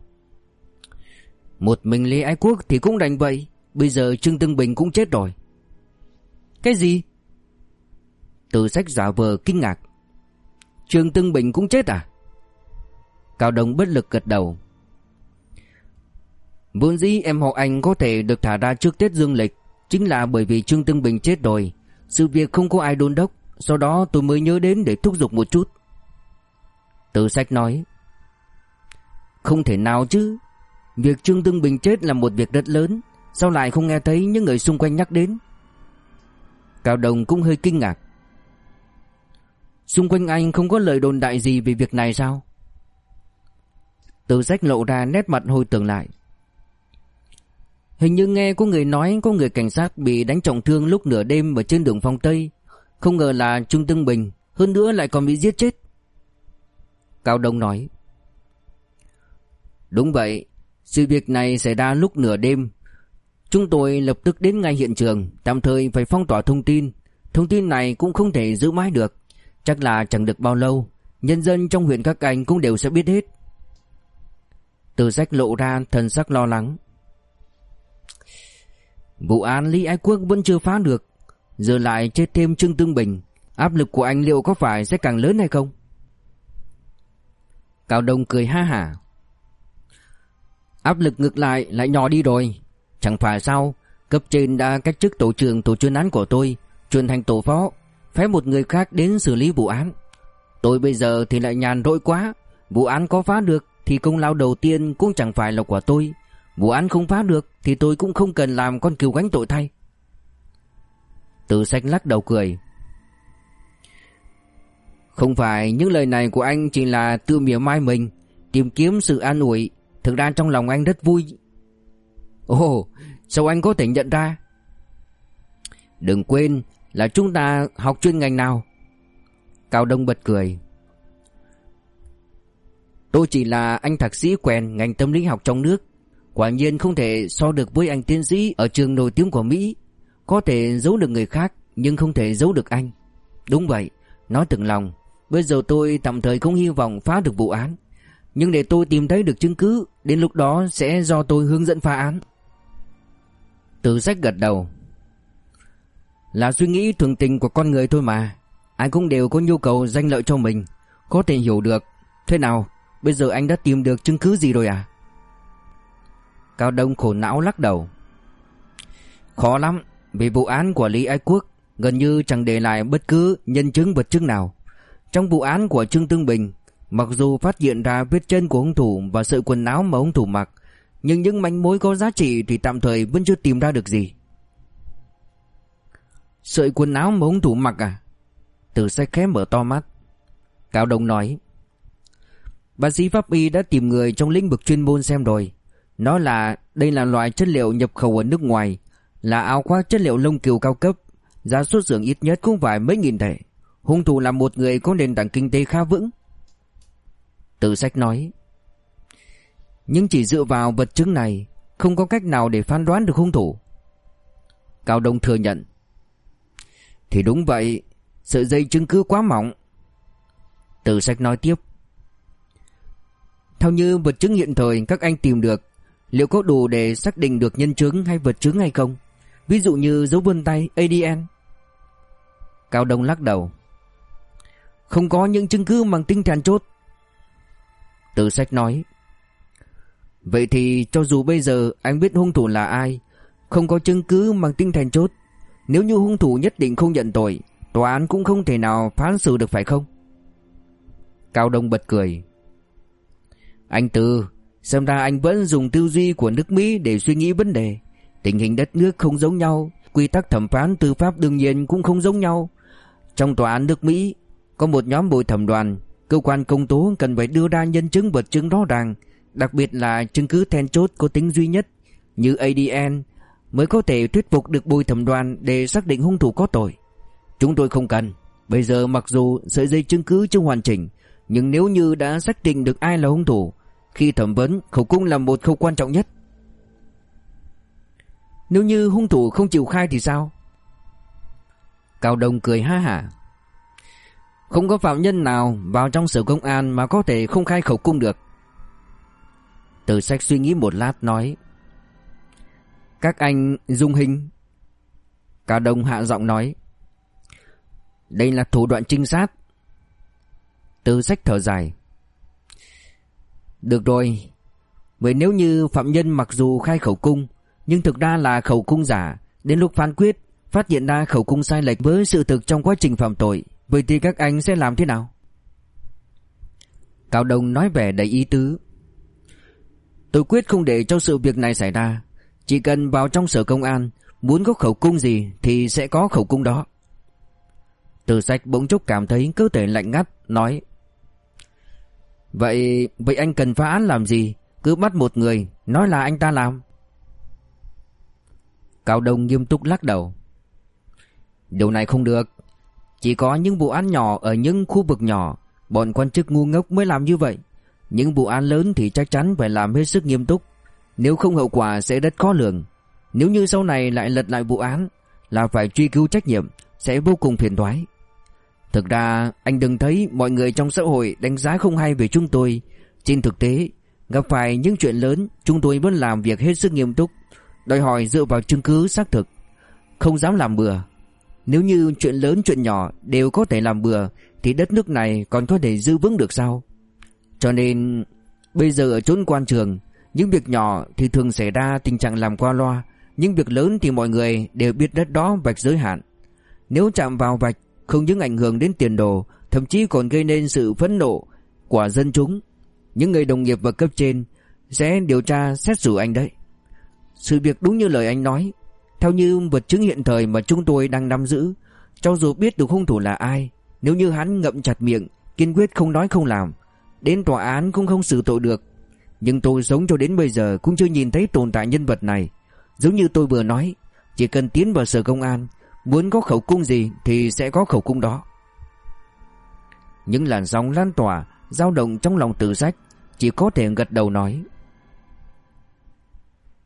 Một mình Lý Ái Quốc thì cũng đành vậy. Bây giờ Trương Tương Bình cũng chết rồi. Cái gì? Từ sách giả vờ kinh ngạc. Trương Tương Bình cũng chết à? Cao Đông bất lực gật đầu. Vốn dĩ em họ anh có thể được thả ra trước Tết Dương Lịch Chính là bởi vì Trương Tương Bình chết rồi, Sự việc không có ai đôn đốc sau đó tôi mới nhớ đến để thúc giục một chút. Từ sách nói, Không thể nào chứ. Việc Trương Tương Bình chết là một việc rất lớn. Sao lại không nghe thấy những người xung quanh nhắc đến? Cao Đồng cũng hơi kinh ngạc. Xung quanh anh không có lời đồn đại gì về việc này sao? Từ sách lộ ra nét mặt hồi tưởng lại. Hình như nghe có người nói có người cảnh sát bị đánh trọng thương lúc nửa đêm ở trên đường phong Tây không ngờ là Trung Tương Bình, Hơn nữa lại còn bị giết chết. Cao Đông nói, Đúng vậy, Sự việc này xảy ra lúc nửa đêm. Chúng tôi lập tức đến ngay hiện trường, Tạm thời phải phong tỏa thông tin. Thông tin này cũng không thể giữ mãi được. Chắc là chẳng được bao lâu, Nhân dân trong huyện các anh cũng đều sẽ biết hết. Từ sách lộ ra thần sắc lo lắng. Vụ án Lý Ái Quốc vẫn chưa phá được Giờ lại chết thêm Trương Tương Bình, Áp lực của anh liệu có phải sẽ càng lớn hay không? Cao Đông cười ha hả. Áp lực ngược lại lại nhỏ đi rồi. Chẳng phải sao, Cấp trên đã cách chức tổ trưởng tổ chuyên án của tôi Chuyển thành tổ phó, Phái một người khác đến xử lý vụ án. Tôi bây giờ thì lại nhàn rỗi quá. Vụ án có phá được Thì công lao đầu tiên cũng chẳng phải là của tôi. Vụ án không phá được Thì tôi cũng không cần làm con cừu gánh tội thay. Từ sách lắc đầu cười. Không phải những lời này của anh Chỉ là tự mỉa mai mình, Tìm kiếm sự an ủi, Thực ra trong lòng anh rất vui. Ồ, sao anh có thể nhận ra? Đừng quên là chúng ta học chuyên ngành nào. Cao Đông bật cười. Tôi chỉ là anh thạc sĩ quen ngành tâm lý học trong nước, Quả nhiên không thể so được với anh tiến sĩ ở trường nổi tiếng của Mỹ. Có thể giấu được người khác nhưng không thể giấu được anh. Đúng vậy, nói từng lòng Bây giờ tôi tạm thời không hy vọng phá được vụ án. Nhưng để tôi tìm thấy được chứng cứ Đến lúc đó sẽ do tôi hướng dẫn phá án. Từ sách gật đầu. Là suy nghĩ thường tình của con người thôi mà. Ai cũng đều có nhu cầu danh lợi cho mình. Có thể hiểu được. Thế nào? Bây giờ anh đã tìm được chứng cứ gì rồi à? Cao Đông khổ não lắc đầu. Khó lắm. Vì vụ án của Lý Ái Quốc Gần như chẳng để lại bất cứ nhân chứng vật chứng nào. Trong vụ án của Trương Tương Bình, Mặc dù phát hiện ra vết chân của hung thủ Và sợi quần áo mà hung thủ mặc, Nhưng những manh mối có giá trị Thì tạm thời vẫn chưa tìm ra được gì. Sợi quần áo mà hung thủ mặc à? Từ sách khẽ mở to mắt. Cao Đông nói, Bác sĩ pháp y đã tìm người trong lĩnh vực chuyên môn xem rồi. Nó là, đây là loại chất liệu nhập khẩu ở nước ngoài là áo khoác chất liệu lông kiều cao cấp, Giá xuất xưởng ít nhất cũng phải mấy nghìn tệ. Hung thủ là một người có nền tảng kinh tế khá vững. Từ sách nói Nhưng chỉ dựa vào vật chứng này, Không có cách nào để phán đoán được hung thủ. Cao Đông thừa nhận, Thì đúng vậy, Sợi dây chứng cứ quá mỏng. Từ sách nói tiếp, theo như vật chứng hiện thời, các anh tìm được, Liệu có đủ để xác định được nhân chứng hay vật chứng hay không? Ví dụ như dấu vân tay ADN Cao Đông lắc đầu. Không có những chứng cứ bằng tinh thần chốt. Từ sách nói Vậy thì cho dù bây giờ anh biết hung thủ là ai Không có chứng cứ bằng tinh thần chốt Nếu như hung thủ nhất định không nhận tội Tòa án cũng không thể nào phán xử được phải không? Cao Đông bật cười. Anh Tư, xem ra anh vẫn dùng tư duy của nước Mỹ để suy nghĩ vấn đề. Tình hình đất nước không giống nhau, quy tắc thẩm phán tư pháp đương nhiên cũng không giống nhau. Trong tòa án nước Mỹ, có một nhóm bồi thẩm đoàn, cơ quan công tố cần phải đưa ra nhân chứng vật chứng rõ ràng, đặc biệt là chứng cứ then chốt có tính duy nhất như ADN mới có thể thuyết phục được bồi thẩm đoàn để xác định hung thủ có tội. Chúng tôi không cần. Bây giờ mặc dù sợi dây chứng cứ chưa hoàn chỉnh, nhưng nếu như đã xác định được ai là hung thủ, khi thẩm vấn khẩu cung là một khâu quan trọng nhất nếu như hung thủ không chịu khai thì sao? Cao Đông cười ha hả. Không có phạm nhân nào vào trong sở công an mà có thể không khai khẩu cung được. Từ sách suy nghĩ một lát nói, Các anh dung hình. Cao Đông hạ giọng nói, Đây là thủ đoạn trinh sát. Từ sách thở dài, được rồi, Vậy nếu như phạm nhân mặc dù khai khẩu cung nhưng thực ra là khẩu cung giả. Đến lúc phán quyết, Phát hiện ra khẩu cung sai lệch với sự thực trong quá trình phạm tội, Vậy thì các anh sẽ làm thế nào? Cao Đông nói vẻ đầy ý tứ. Tôi quyết không để cho sự việc này xảy ra. Chỉ cần vào trong sở công an, Muốn có khẩu cung gì Thì sẽ có khẩu cung đó. Từ sạch bỗng chốc cảm thấy cơ thể lạnh ngắt, Nói, Vậy vậy anh cần phá án làm gì? Cứ bắt một người, Nói là anh ta làm. Cao Đông nghiêm túc lắc đầu. Điều này không được. Chỉ có những vụ án nhỏ Ở những khu vực nhỏ, Bọn quan chức ngu ngốc mới làm như vậy. Những vụ án lớn thì chắc chắn phải làm hết sức nghiêm túc. Nếu không hậu quả sẽ rất khó lường. Nếu như sau này lại lật lại vụ án, Là phải truy cứu trách nhiệm, Sẽ vô cùng phiền toái. Thực ra, anh đừng thấy mọi người trong xã hội đánh giá không hay về chúng tôi. Trên thực tế, Gặp phải những chuyện lớn, Chúng tôi vẫn làm việc hết sức nghiêm túc. Đòi hỏi dựa vào chứng cứ xác thực. Không dám làm bừa. Nếu như chuyện lớn chuyện nhỏ đều có thể làm bừa, Thì đất nước này còn có thể giữ vững được sao? Cho nên, Bây giờ ở chốn quan trường, Những việc nhỏ thì thường xảy ra tình trạng làm qua loa, Những việc lớn thì mọi người đều biết đất đó vạch giới hạn. Nếu chạm vào vạch, Không những ảnh hưởng đến tiền đồ, Thậm chí còn gây nên sự phẫn nộ Của dân chúng. Những người đồng nghiệp và cấp trên Sẽ điều tra xét xử anh đấy. Sự việc đúng như lời anh nói. Theo như vật chứng hiện thời mà chúng tôi đang nắm giữ, Cho dù biết được hung thủ là ai, Nếu như hắn ngậm chặt miệng, Kiên quyết không nói không làm, Đến tòa án cũng không xử tội được. Nhưng tôi sống cho đến bây giờ Cũng chưa nhìn thấy tồn tại nhân vật này. Giống như tôi vừa nói, Chỉ cần tiến vào sở công an, Muốn có khẩu cung gì thì sẽ có khẩu cung đó. Những làn sóng lan tỏa, dao động trong lòng tử sách, Chỉ có thể gật đầu nói.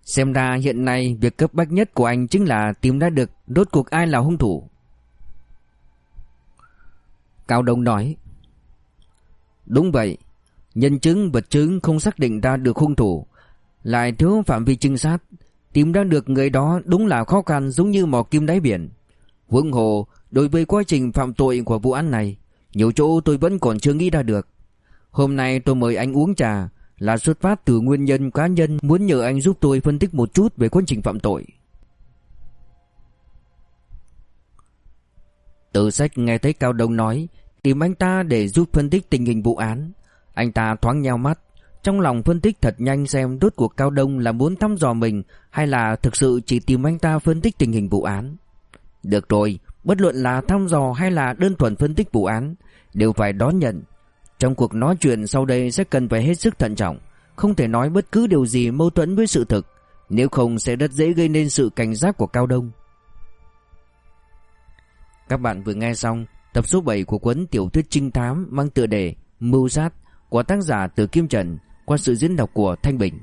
Xem ra hiện nay việc cấp bách nhất của anh chính là tìm ra được đốt cuộc ai là hung thủ. Cao Đông nói Đúng vậy, Nhân chứng vật chứng không xác định ra được hung thủ. Lại thiếu phạm vi trinh sát Tìm ra được người đó đúng là khó khăn giống như mò kim đáy biển. Vương Hồ Đối với quá trình phạm tội của vụ án này Nhiều chỗ tôi vẫn còn chưa nghĩ ra được. Hôm nay tôi mời anh uống trà là xuất phát từ nguyên nhân cá nhân, Muốn nhờ anh giúp tôi phân tích một chút Về quá trình phạm tội. Tử sách nghe thấy Cao Đông nói, Tìm anh ta để giúp phân tích tình hình vụ án. Anh ta thoáng nheo mắt, Trong lòng phân tích thật nhanh xem đốt cuộc Cao Đông là muốn thăm dò mình Hay là thực sự chỉ tìm anh ta phân tích tình hình vụ án. Được rồi, Bất luận là thăm dò hay là đơn thuần phân tích vụ án, Đều phải đón nhận. Trong cuộc nói chuyện sau đây sẽ cần phải hết sức thận trọng, Không thể nói bất cứ điều gì mâu thuẫn với sự thực, Nếu không sẽ rất dễ gây nên sự cảnh giác của Cao Đông Các bạn vừa nghe xong tập số 7 của cuốn tiểu thuyết trinh thám mang tựa đề Mưu sát của tác giả Từ Kim Trần qua sự diễn đọc của Thanh Bình.